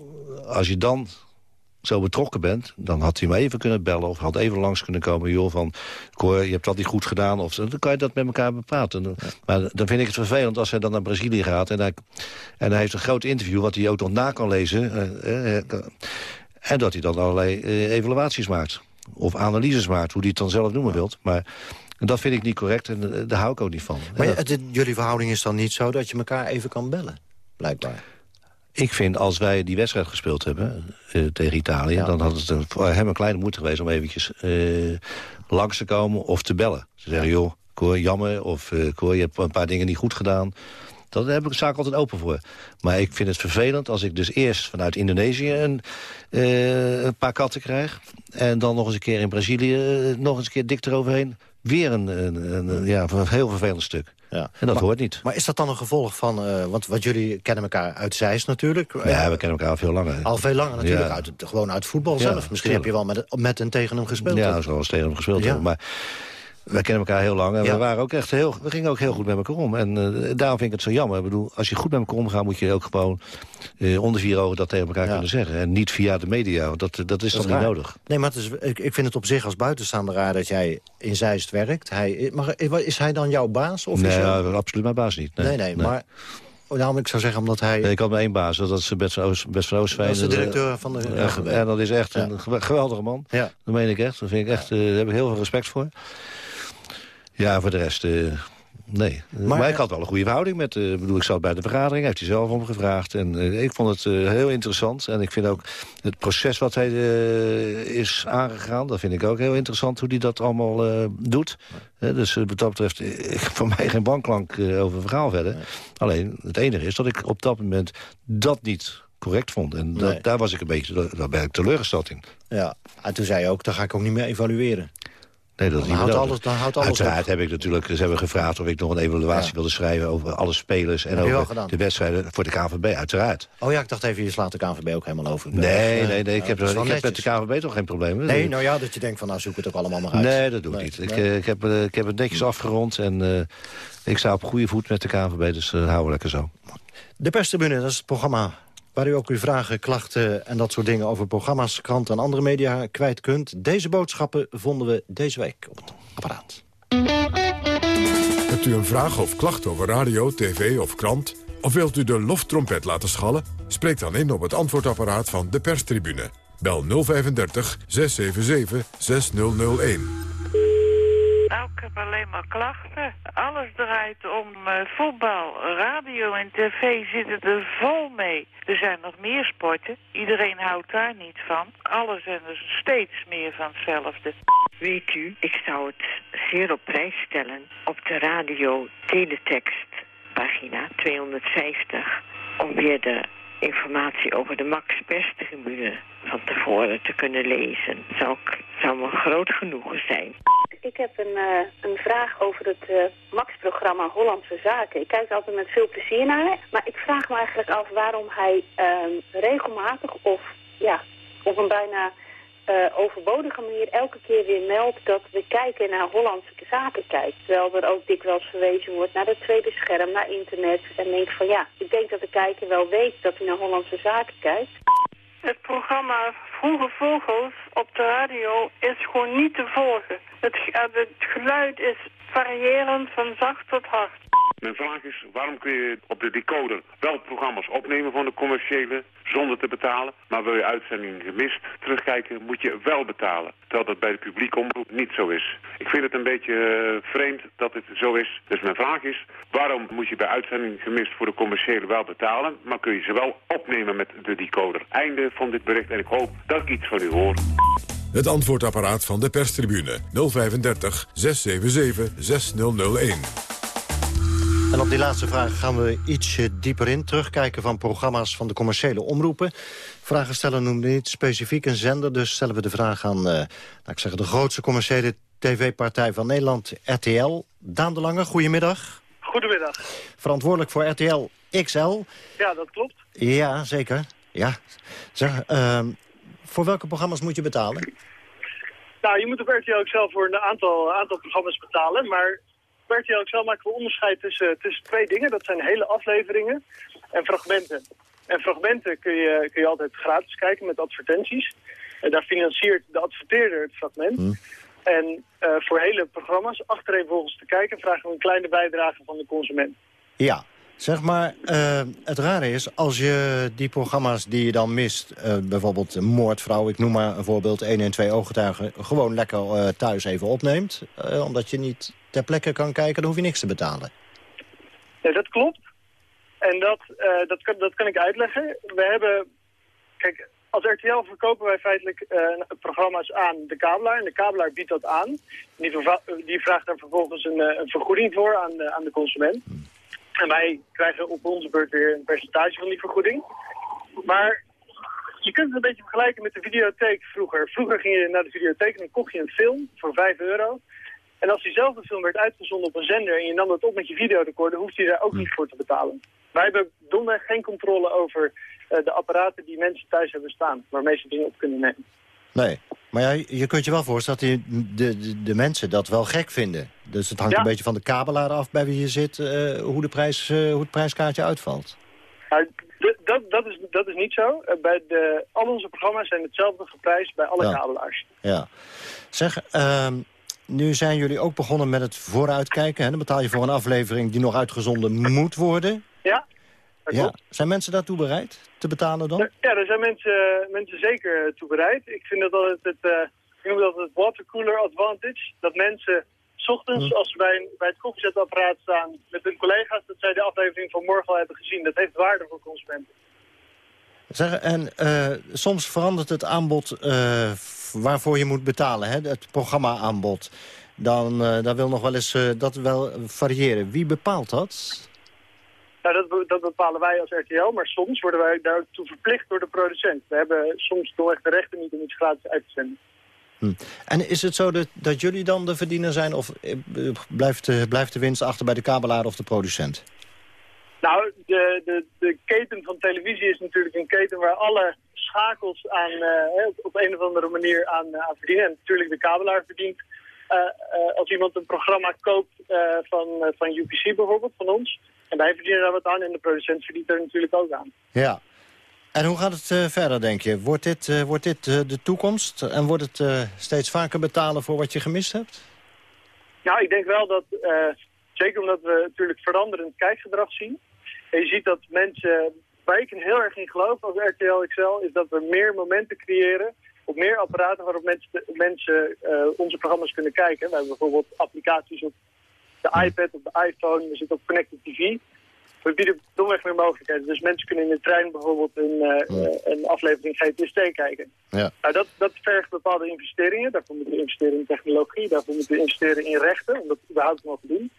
als je dan zo betrokken bent... dan had hij me even kunnen bellen of had even langs kunnen komen... joh, van, hoor, je hebt dat niet goed gedaan. Of, dan kan je dat met elkaar bepraten. Maar dan vind ik het vervelend als hij dan naar Brazilië gaat... en hij, en hij heeft een groot interview wat hij ook nog na kan lezen... Eh, eh, en dat hij dan allerlei eh, evaluaties maakt. Of analyses maakt, hoe hij het dan zelf noemen wilt. Maar dat vind ik niet correct en daar hou ik ook niet van. Maar het, jullie verhouding is dan niet zo dat je elkaar even kan bellen? Blijkbaar. Ik vind, als wij die wedstrijd gespeeld hebben uh, tegen Italië... dan had het een, voor hem een kleine moeite geweest om eventjes uh, langs te komen of te bellen. Ze zeggen, joh, Cor, jammer, of uh, Cor, je hebt een paar dingen niet goed gedaan. Daar heb ik de zaak altijd open voor. Maar ik vind het vervelend als ik dus eerst vanuit Indonesië een, een paar katten krijg... en dan nog eens een keer in Brazilië nog eens een keer dik eroverheen... weer een, een, een ja, een heel vervelend stuk. Ja. En dat maar, hoort niet. Maar is dat dan een gevolg van... Uh, want, want jullie kennen elkaar uit Zeist natuurlijk. Ja, we kennen elkaar al veel langer. Al veel langer natuurlijk. Ja. Uit, gewoon uit voetbal zelf. Misschien heb je wel met, met en tegen hem gespeeld. Ja, zoals tegen hem gespeeld hebben. Maar wij kennen elkaar heel lang en ja. we, waren ook echt heel, we gingen ook heel goed met elkaar om. En uh, daarom vind ik het zo jammer. Ik bedoel, als je goed met elkaar omgaat, moet je ook gewoon uh, onder vier ogen dat tegen elkaar ja. kunnen zeggen. En niet via de media, want dat, dat is dan niet nodig. Nee, maar het is, ik, ik vind het op zich als buitenstaander raar dat jij in Zeist werkt. Hij, maar is hij dan jouw baas? Of nee, is hij... absoluut mijn baas niet. Nee, nee, nee, nee. maar... Nou, ik zou zeggen omdat hij... Nee, ik had maar één baas, dat is Bert van, Oost, Bert van Oostveen. Dat is de directeur van de RGB. En dat is echt een geweldige man. Ja. Dat meen ik echt. Daar, vind ik echt, daar heb ik heel veel respect voor. Ja, voor de rest... Uh, nee. Maar, maar, ik had wel een goede verhouding met... Uh, bedoel, ik zat bij de vergadering, heeft hij zelf om gevraagd. En uh, ik vond het heel interessant. En ik vind ook het proces wat hij is aangegaan... dat vind ik ook heel interessant hoe hij dat allemaal doet. dus wat dat betreft, ik, voor mij geen bankklank over verhaal verder. Nee. Alleen, het enige is dat ik op dat moment dat niet correct vond. En dat, daar was ik een beetje, daar ben ik teleurgesteld in. Ja, en toen zei je ook, daar ga ik ook niet meer evalueren. Nee, dat dan, houdt alles, dan houdt alles Uiteraard heb ik natuurlijk, ze hebben gevraagd of ik nog een evaluatie ja. wilde schrijven over alle spelers en over de wedstrijden voor de KNVB, uiteraard. Oh ja, ik dacht even, je slaat de KNVB ook helemaal over. Nee, nee, nee, ik heb, ik heb met de KNVB toch geen probleem. Nee, nou ja, dat je denkt van nou zoek het ook allemaal maar uit. Nee, dat doe ik niet. Ik, ik, heb, ik heb het netjes afgerond en uh, ik sta op goede voet met de KNVB, dus uh, houden we lekker zo. De perstribune, dat is het programma waar u ook uw vragen, klachten en dat soort dingen over programma's, kranten en andere media kwijt kunt. Deze boodschappen vonden we deze week op het apparaat. Hebt u een vraag of klacht over radio, tv of krant? Of wilt u de loftrompet laten schallen? Spreek dan in op het antwoordapparaat van de perstribune. Bel 035 677 6001. Nou, ik heb alleen maar klachten. Alles draait om uh, voetbal. Radio en tv zitten er vol mee. Er zijn nog meer sporten. Iedereen houdt daar niet van. Alles en er steeds meer van hetzelfde. Weet u, ik zou het zeer op prijs stellen op de radio teletext pagina 250 om weer de informatie over de Max perstribune van tevoren te kunnen lezen. Zou, zou me groot genoegen zijn. Ik heb een, uh, een vraag over het uh, Max-programma Hollandse Zaken. Ik kijk altijd met veel plezier naar. Maar ik vraag me eigenlijk af waarom hij uh, regelmatig of ja, op een bijna uh, overbodige manier elke keer weer meldt dat we kijken naar Hollandse zaken kijken. Terwijl er ook dikwijls verwezen wordt naar het tweede scherm, naar internet. En denkt van ja, ik denk dat de kijker wel weet dat hij naar Hollandse zaken kijkt. Het programma Vroege Vogels op de radio is gewoon niet te volgen. Het, het geluid is variërend van zacht tot hard. Mijn vraag is, waarom kun je op de decoder wel programma's opnemen van de commerciële zonder te betalen, maar wil je uitzendingen gemist terugkijken, moet je wel betalen. Terwijl dat bij de publieke omroep niet zo is. Ik vind het een beetje uh, vreemd dat het zo is. Dus mijn vraag is, waarom moet je bij uitzendingen gemist voor de commerciële wel betalen, maar kun je ze wel opnemen met de decoder. Einde van dit bericht en ik hoop dat ik iets van u hoor. Het antwoordapparaat van de perstribune 035 677 6001. En op die laatste vraag gaan we ietsje dieper in. Terugkijken van programma's van de commerciële omroepen. Vragen stellen noemde niet specifiek een zender. Dus stellen we de vraag aan uh, nou, ik zeg, de grootste commerciële tv-partij van Nederland, RTL. Daan de Lange, goedemiddag. Goedemiddag. Verantwoordelijk voor RTL XL. Ja, dat klopt. Ja, zeker. Ja. Zeg, uh, voor welke programma's moet je betalen? Nou, je moet op RTL XL voor een aantal, aantal programma's betalen. Maar op RTL XL maken we onderscheid tussen, tussen twee dingen. Dat zijn hele afleveringen en fragmenten. En fragmenten kun je, kun je altijd gratis kijken met advertenties. En daar financiert de adverteerder het fragment. Hm. En eh, voor hele programma's achtereenvolgens te kijken... vragen we een kleine bijdrage van de consument. Ja, zeg maar, eh, het rare is, als je die programma's die je dan mist... eh, bijvoorbeeld Moordvrouw, ik noem maar een voorbeeld... 1 en 2 ooggetuigen, gewoon lekker eh, thuis even opneemt... omdat je niet ter plekke kan kijken, dan hoef je niks te betalen. Nee, dat klopt. En dat, dat, kan, dat kan ik uitleggen. We hebben... Kijk, als RTL verkopen wij feitelijk programma's aan de kabelaar. En de kabelaar biedt dat aan. Die, die vraagt daar vervolgens een, een vergoeding voor aan, aan de consument. En wij krijgen op onze beurt weer een percentage van die vergoeding. Maar je kunt het een beetje vergelijken met de videotheek vroeger. Vroeger ging je naar de videotheek en dan kocht je een film voor 5 euro. En als diezelfde film werd uitgezonden op een zender en je nam dat op met je videorecorder, hoefde je daar ook niet voor te betalen. Wij hebben domweg geen controle over eh, de apparaten die mensen thuis hebben staan, waarmee ze dingen op kunnen nemen. Nee, maar ja, je kunt je wel voorstellen dat die, de, de, de mensen dat wel gek vinden. Dus het hangt Ja. een beetje van de kabelaar af bij wie je zit... eh, hoe, de prijs, eh, hoe het prijskaartje uitvalt. Nou, d- dat, dat, is, dat is niet zo. Eh, bij de, al onze programma's zijn hetzelfde geprijsd bij alle Ja. kabelaars. Ja. Zeg, ehm, nu zijn jullie ook begonnen met het vooruitkijken. Hè? Dan betaal je voor een aflevering die nog uitgezonden moet worden. Ja, dat. Zijn mensen daartoe bereid te betalen dan? Ja, daar zijn mensen, mensen zeker toe bereid. Ik vind dat altijd het, eh ik noem dat het watercooler advantage. Dat mensen 's ochtends, als ze bij, een- bij het koffiezetapparaat staan met hun collega's, dat zij de aflevering van morgen al hebben gezien. Dat heeft waarde voor consumenten. Zeg, en eh, soms verandert het aanbod eh, waarvoor je moet betalen. Hè? Het programma-aanbod. Dan, eh dan wil nog wel eens eh, dat wel variëren. Wie bepaalt dat? Nou, dat, dat bepalen wij als RTL, maar soms worden wij daartoe verplicht door de producent. We hebben soms echt de rechten niet om iets gratis uit te zenden. Hm. En is het zo dat, dat jullie dan de verdiener zijn... of eh, blijft, eh, blijft de winst achter bij de kabelaar of de producent? Nou, de, de, de keten van televisie is natuurlijk een keten waar alle schakels aan, eh, hè, op, op een of andere manier aan, eh, aan verdienen. En natuurlijk de kabelaar verdient. eh, eh, als iemand een programma koopt eh, van, eh, van UPC bijvoorbeeld, van ons. En wij verdienen daar wat aan en de producent verdient er natuurlijk ook aan. Ja. En hoe gaat het eh, verder, denk je? Wordt dit, eh, wordt dit eh, de toekomst? En wordt het steeds vaker betalen voor wat je gemist hebt? Nou, ik denk wel dat, zeker omdat we natuurlijk veranderend kijkgedrag zien. En je ziet dat mensen, waar ik heel erg in geloof als RTL XL, is dat we meer momenten creëren op meer apparaten waarop mensen, mensen onze programma's kunnen kijken. We hebben bijvoorbeeld applicaties op de iPad, op de iPhone, we zitten op Connected TV. We bieden domweg meer mogelijkheden. Dus mensen kunnen in de trein bijvoorbeeld een, eh, een aflevering GTST kijken. Ja. Nou, dat, dat vergt bepaalde investeringen. Daarvoor moeten we investeren in technologie. Daarvoor moeten we investeren in rechten, om dat überhaupt te mogen doen.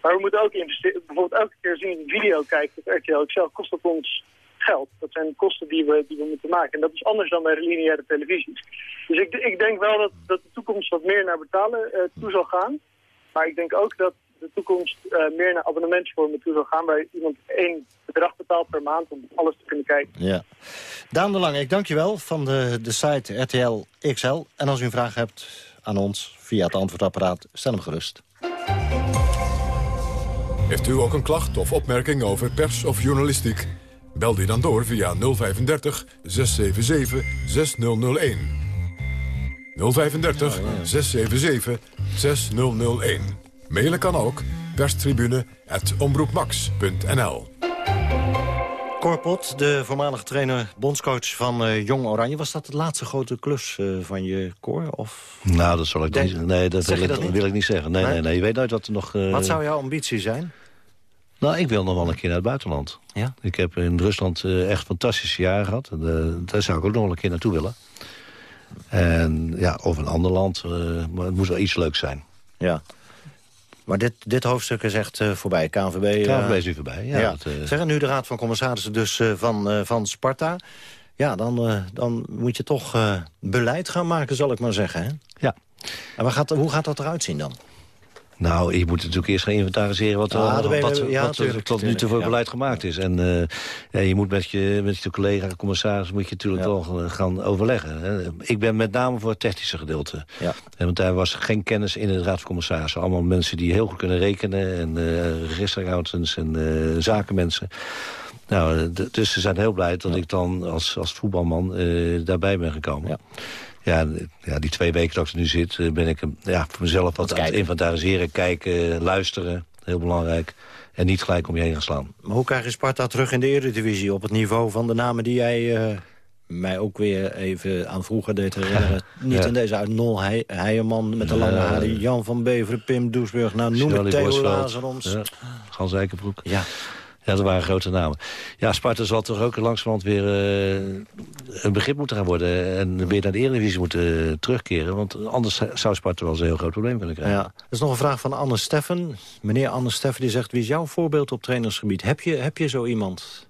Maar we moeten ook investeren. Bijvoorbeeld elke keer je een video kijkt op RTL XL, kost dat ons geld. Dat zijn kosten die we, die we moeten maken. En dat is anders dan bij de lineaire televisie. Dus ik, ik denk wel dat, dat de toekomst wat meer naar betalen eh, toe zal gaan. Maar ik denk ook dat de toekomst eh, meer naar abonnementsvormen toe zal gaan... waar iemand één bedrag betaalt per maand om alles te kunnen kijken. Ja. Daan de Lange, ik dank je wel van de, de site RTL XL. En als u een vraag hebt aan ons via het antwoordapparaat, stel hem gerust. Heeft u ook een klacht of opmerking over pers of journalistiek? Bel die dan door via 035 677 6001. 035 677 6001. Mailen kan ook perstribune.omroepmax.nl Corpot, de voormalige trainer, bondscoach van eh, Jong Oranje. Was dat de laatste grote klus eh, van je Cor? Of... Nou, dat zal ik Denk- niet Nee, dat, Zeg wil je ik, dat niet? wil ik niet zeggen. Nee, Nee? nee, nee, je weet nooit wat er nog... eh, Wat zou jouw ambitie zijn? Nou, ik wil nog wel een keer naar het buitenland. Ja? Ik heb in Rusland eh, echt fantastische jaren gehad. En, eh, daar zou ik ook nog wel een keer naartoe willen. En ja, of een ander land. eh, maar het moest wel iets leuks zijn. Ja. Maar dit, dit hoofdstuk is echt eh, voorbij. KNVB, eh, KNVB is weer voorbij. Ja, Ja, dat, eh, Zeggen nu de Raad van Commissarissen dus eh, van, eh, van Sparta. Ja, dan, eh, dan moet je toch eh, beleid gaan maken, zal ik maar zeggen. Hè? Ja. En waar gaat, hoe gaat dat eruit zien dan? Nou, je moet natuurlijk eerst gaan inventariseren wat, er- weet wat, ik, ja, wat er tuurlijk, tot nu toe voor beleid gemaakt is. En eh, je moet met je, met je collega, commissaris, moet je natuurlijk wel gaan- overleggen. Ik ben met name voor het technische gedeelte. Ja. En want daar was geen kennis in de raad van commissarissen. Allemaal mensen die heel goed kunnen rekenen. En eh registeraccounts en eh, zakenmensen. Nou, eh, dus ze zijn heel blij dat ik dan als, als voetbalman eh, daarbij ben gekomen. Ja. Ja, ja, die twee weken dat ik er nu zit, eh, ben ik ja, voor mezelf wat aan het inventariseren, kijken, luisteren. Heel belangrijk. En niet gelijk om je heen gaan slaan. Maar hoe krijg je Sparta terug in de Eredivisie... op het niveau van de namen die jij eh, mij ook weer even aan vroeger deed herinneren? Niet Ja. in deze uit Nol Hei- Heijerman met de lange haren... Jan van Beveren, Pim Doesburg, nou noem het Theo. Lazaroms. Ja, Hans Eikenbroek. Ja. Ja, dat waren grote namen. Ja, Sparta zal toch ook langzamerhand weer eh, een begrip moeten gaan worden... en weer naar de Eredivisie moeten terugkeren. Want anders zou Sparta wel eens een heel groot probleem kunnen krijgen. Ja, er is nog een vraag van Anne Steffen. Meneer Anne Steffen die zegt... wie is jouw voorbeeld op trainersgebied? Heb je, heb je zo iemand?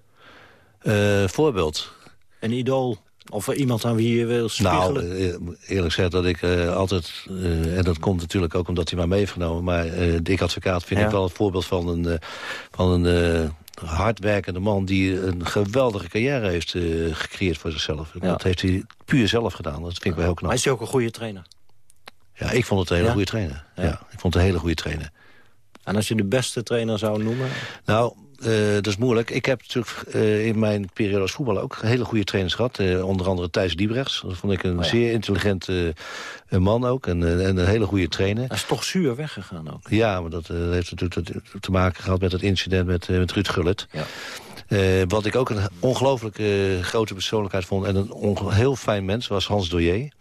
Eh, voorbeeld? Een idool? Of iemand aan wie je wil spiegelen? Nou, eh, eerlijk gezegd dat ik altijd... en dat komt natuurlijk ook omdat hij mij mee heeft genomen... maar eh Dick Advocaat vind Ja. ik wel het voorbeeld van een, van een hardwerkende man... die een geweldige carrière heeft eh, gecreëerd voor zichzelf. Dat heeft hij puur zelf gedaan. Dat vind ik wel heel knap. Maar is hij ook een goede trainer? Ja, ik vond het een hele Ja? goede trainer. Ja. Ja. ik vond het een hele goede trainer. En als je de beste trainer zou noemen? Nou, eh, dat is moeilijk. Ik heb natuurlijk eh, in mijn periode als voetballer ook hele goede trainers gehad. Eh, onder andere Thijs Diebrechts. Dat vond ik een Oh ja. zeer intelligente man ook. En, en een hele goede trainer. Hij is toch zuur weggegaan ook. Ja, maar dat heeft natuurlijk te, maken gehad met het incident met, met Ruud Gullit. Ja. Wat ik ook een ongelooflijk grote persoonlijkheid vond... en een heel fijn mens was Hans Doyer.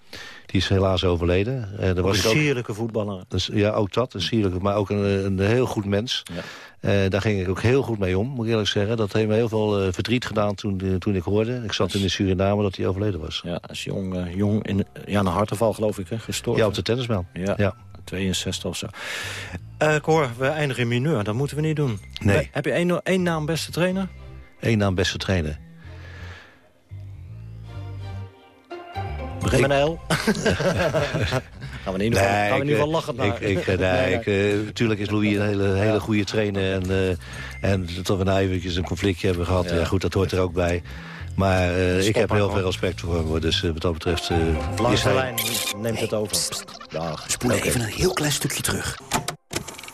Die is helaas overleden. Ook was een sierlijke voetballer. dus, ja, ook dat. Een sierlijke, maar ook een, een heel goed mens. Ja. Eh, daar ging ik ook heel goed mee om, moet ik eerlijk zeggen. Dat heeft me heel veel eh, verdriet gedaan toen, eh, toen ik hoorde. Ik zat in de Suriname dat hij overleden was. Ja, als jong, jong in ja, een hartaanval geloof ik, hè, gestorven. Ja, op de tennisbaan. Ja, Ja. 62 of zo. Ik hoor, we eindigen in mineur. Dat moeten we niet doen. Nee. Heb je één, één naam beste trainer? Eén naam beste trainer. L. gaan we in ieder geval, gaan we in ieder geval lachen naar. Ik, ik, nee, ik, eh, natuurlijk is Louis een hele, hele goede trainer. En, eh, en dat we nou eventjes een conflictje hebben gehad. Ja. Ja. goed, dat hoort er ook bij. Maar eh, ik heb heel veel respect voor hem. Dus wat dat betreft... eh, Langs de lijn neemt het over. Dag. Spoelen Oké. even een heel klein stukje terug.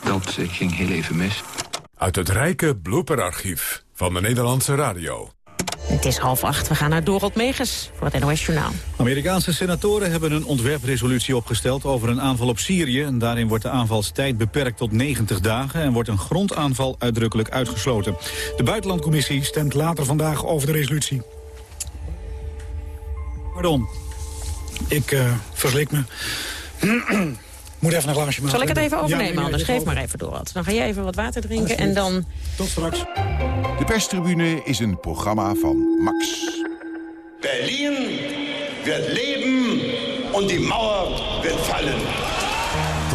Dat ik ging heel even mis. Uit het rijke blooperarchief van de Nederlandse radio. Het is half acht. We gaan naar Dorot Megens voor het NOS Journaal. Amerikaanse senatoren hebben een ontwerpresolutie opgesteld over een aanval op Syrië. En daarin wordt de aanvalstijd beperkt tot 90 dagen en wordt een grondaanval uitdrukkelijk uitgesloten. De buitenlandcommissie stemt later vandaag over de resolutie. Pardon, ik eh verslik me. Moet even een glaasje maken. Zal ik het even overnemen, ja, anders? Geef over. maar even Dorot. Dan ga jij even wat water drinken en dan... Tot straks. De perstribune is een programma van Max. Berlin wird leben und die Mauer wird fallen.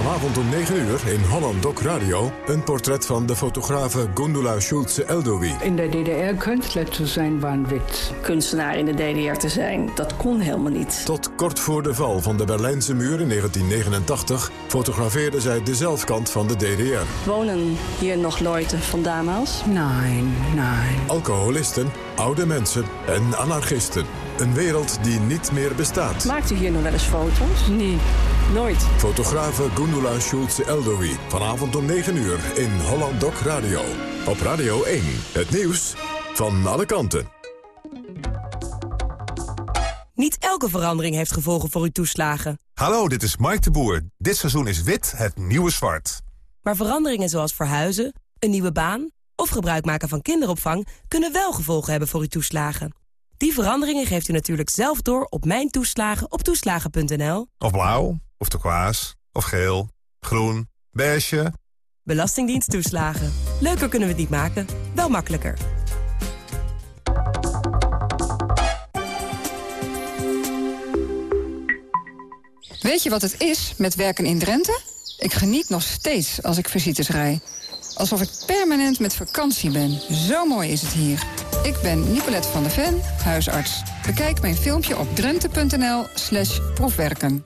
Vanavond om 9 uur in Holland Doc Radio... een portret van de fotografe Gundula Schulze-Eldowi. In de DDR kunstler te zijn was een wit. Kunstenaar in de DDR te zijn, dat kon helemaal niet. Tot kort voor de val van de Berlijnse muur in 1989... fotografeerde zij de zelfkant van de DDR. Wonen hier nog Leute van damals? Nee, nee. Alcoholisten, oude mensen en anarchisten. Een wereld die niet meer bestaat. Maakt u hier nog wel eens foto's? Nee, nooit. Fotografe Gundula Schulze-Eldowi. Vanavond om 9 uur in Holland Doc Radio. Op Radio 1. Het nieuws van alle kanten. Niet elke verandering heeft gevolgen voor uw toeslagen. Hallo, dit is Mike de Boer. Dit seizoen is wit het nieuwe zwart. Maar veranderingen zoals verhuizen, een nieuwe baan of gebruik maken van kinderopvang kunnen wel gevolgen hebben voor uw toeslagen. Die veranderingen geeft u natuurlijk zelf door op Mijn Toeslagen op toeslagen.nl. Of blauw, of turquoise, of geel, groen, beige. Belastingdienst toeslagen. Leuker kunnen we het niet maken, wel makkelijker. Weet je wat het is met werken in Drenthe? Ik geniet nog steeds als ik visites rij. Alsof ik permanent met vakantie ben. Zo mooi is het hier. Ik ben Nicolette van der Ven, huisarts. Bekijk mijn filmpje op drenthe.nl slash proefwerken.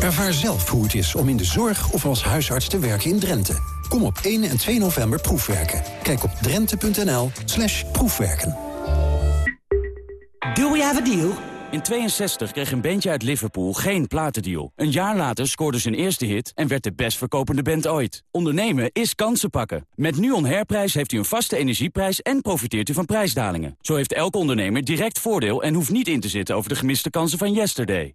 Ervaar zelf hoe het is om in de zorg of als huisarts te werken in Drenthe. Kom op 1 en 2 november proefwerken. Kijk op drenthe.nl slash proefwerken. Do we have a deal? In 62 kreeg een bandje uit Liverpool geen platendeal. Een jaar later scoorde zijn eerste hit en werd de best verkopende band ooit. Ondernemen is kansen pakken. Met NUON Herprijs heeft u een vaste energieprijs en profiteert u van prijsdalingen. Zo heeft elke ondernemer direct voordeel en hoeft niet in te zitten over de gemiste kansen van yesterday.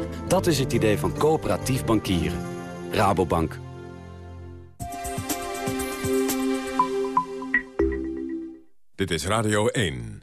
Dat is het idee van coöperatief bankieren. Rabobank. Dit is Radio 1.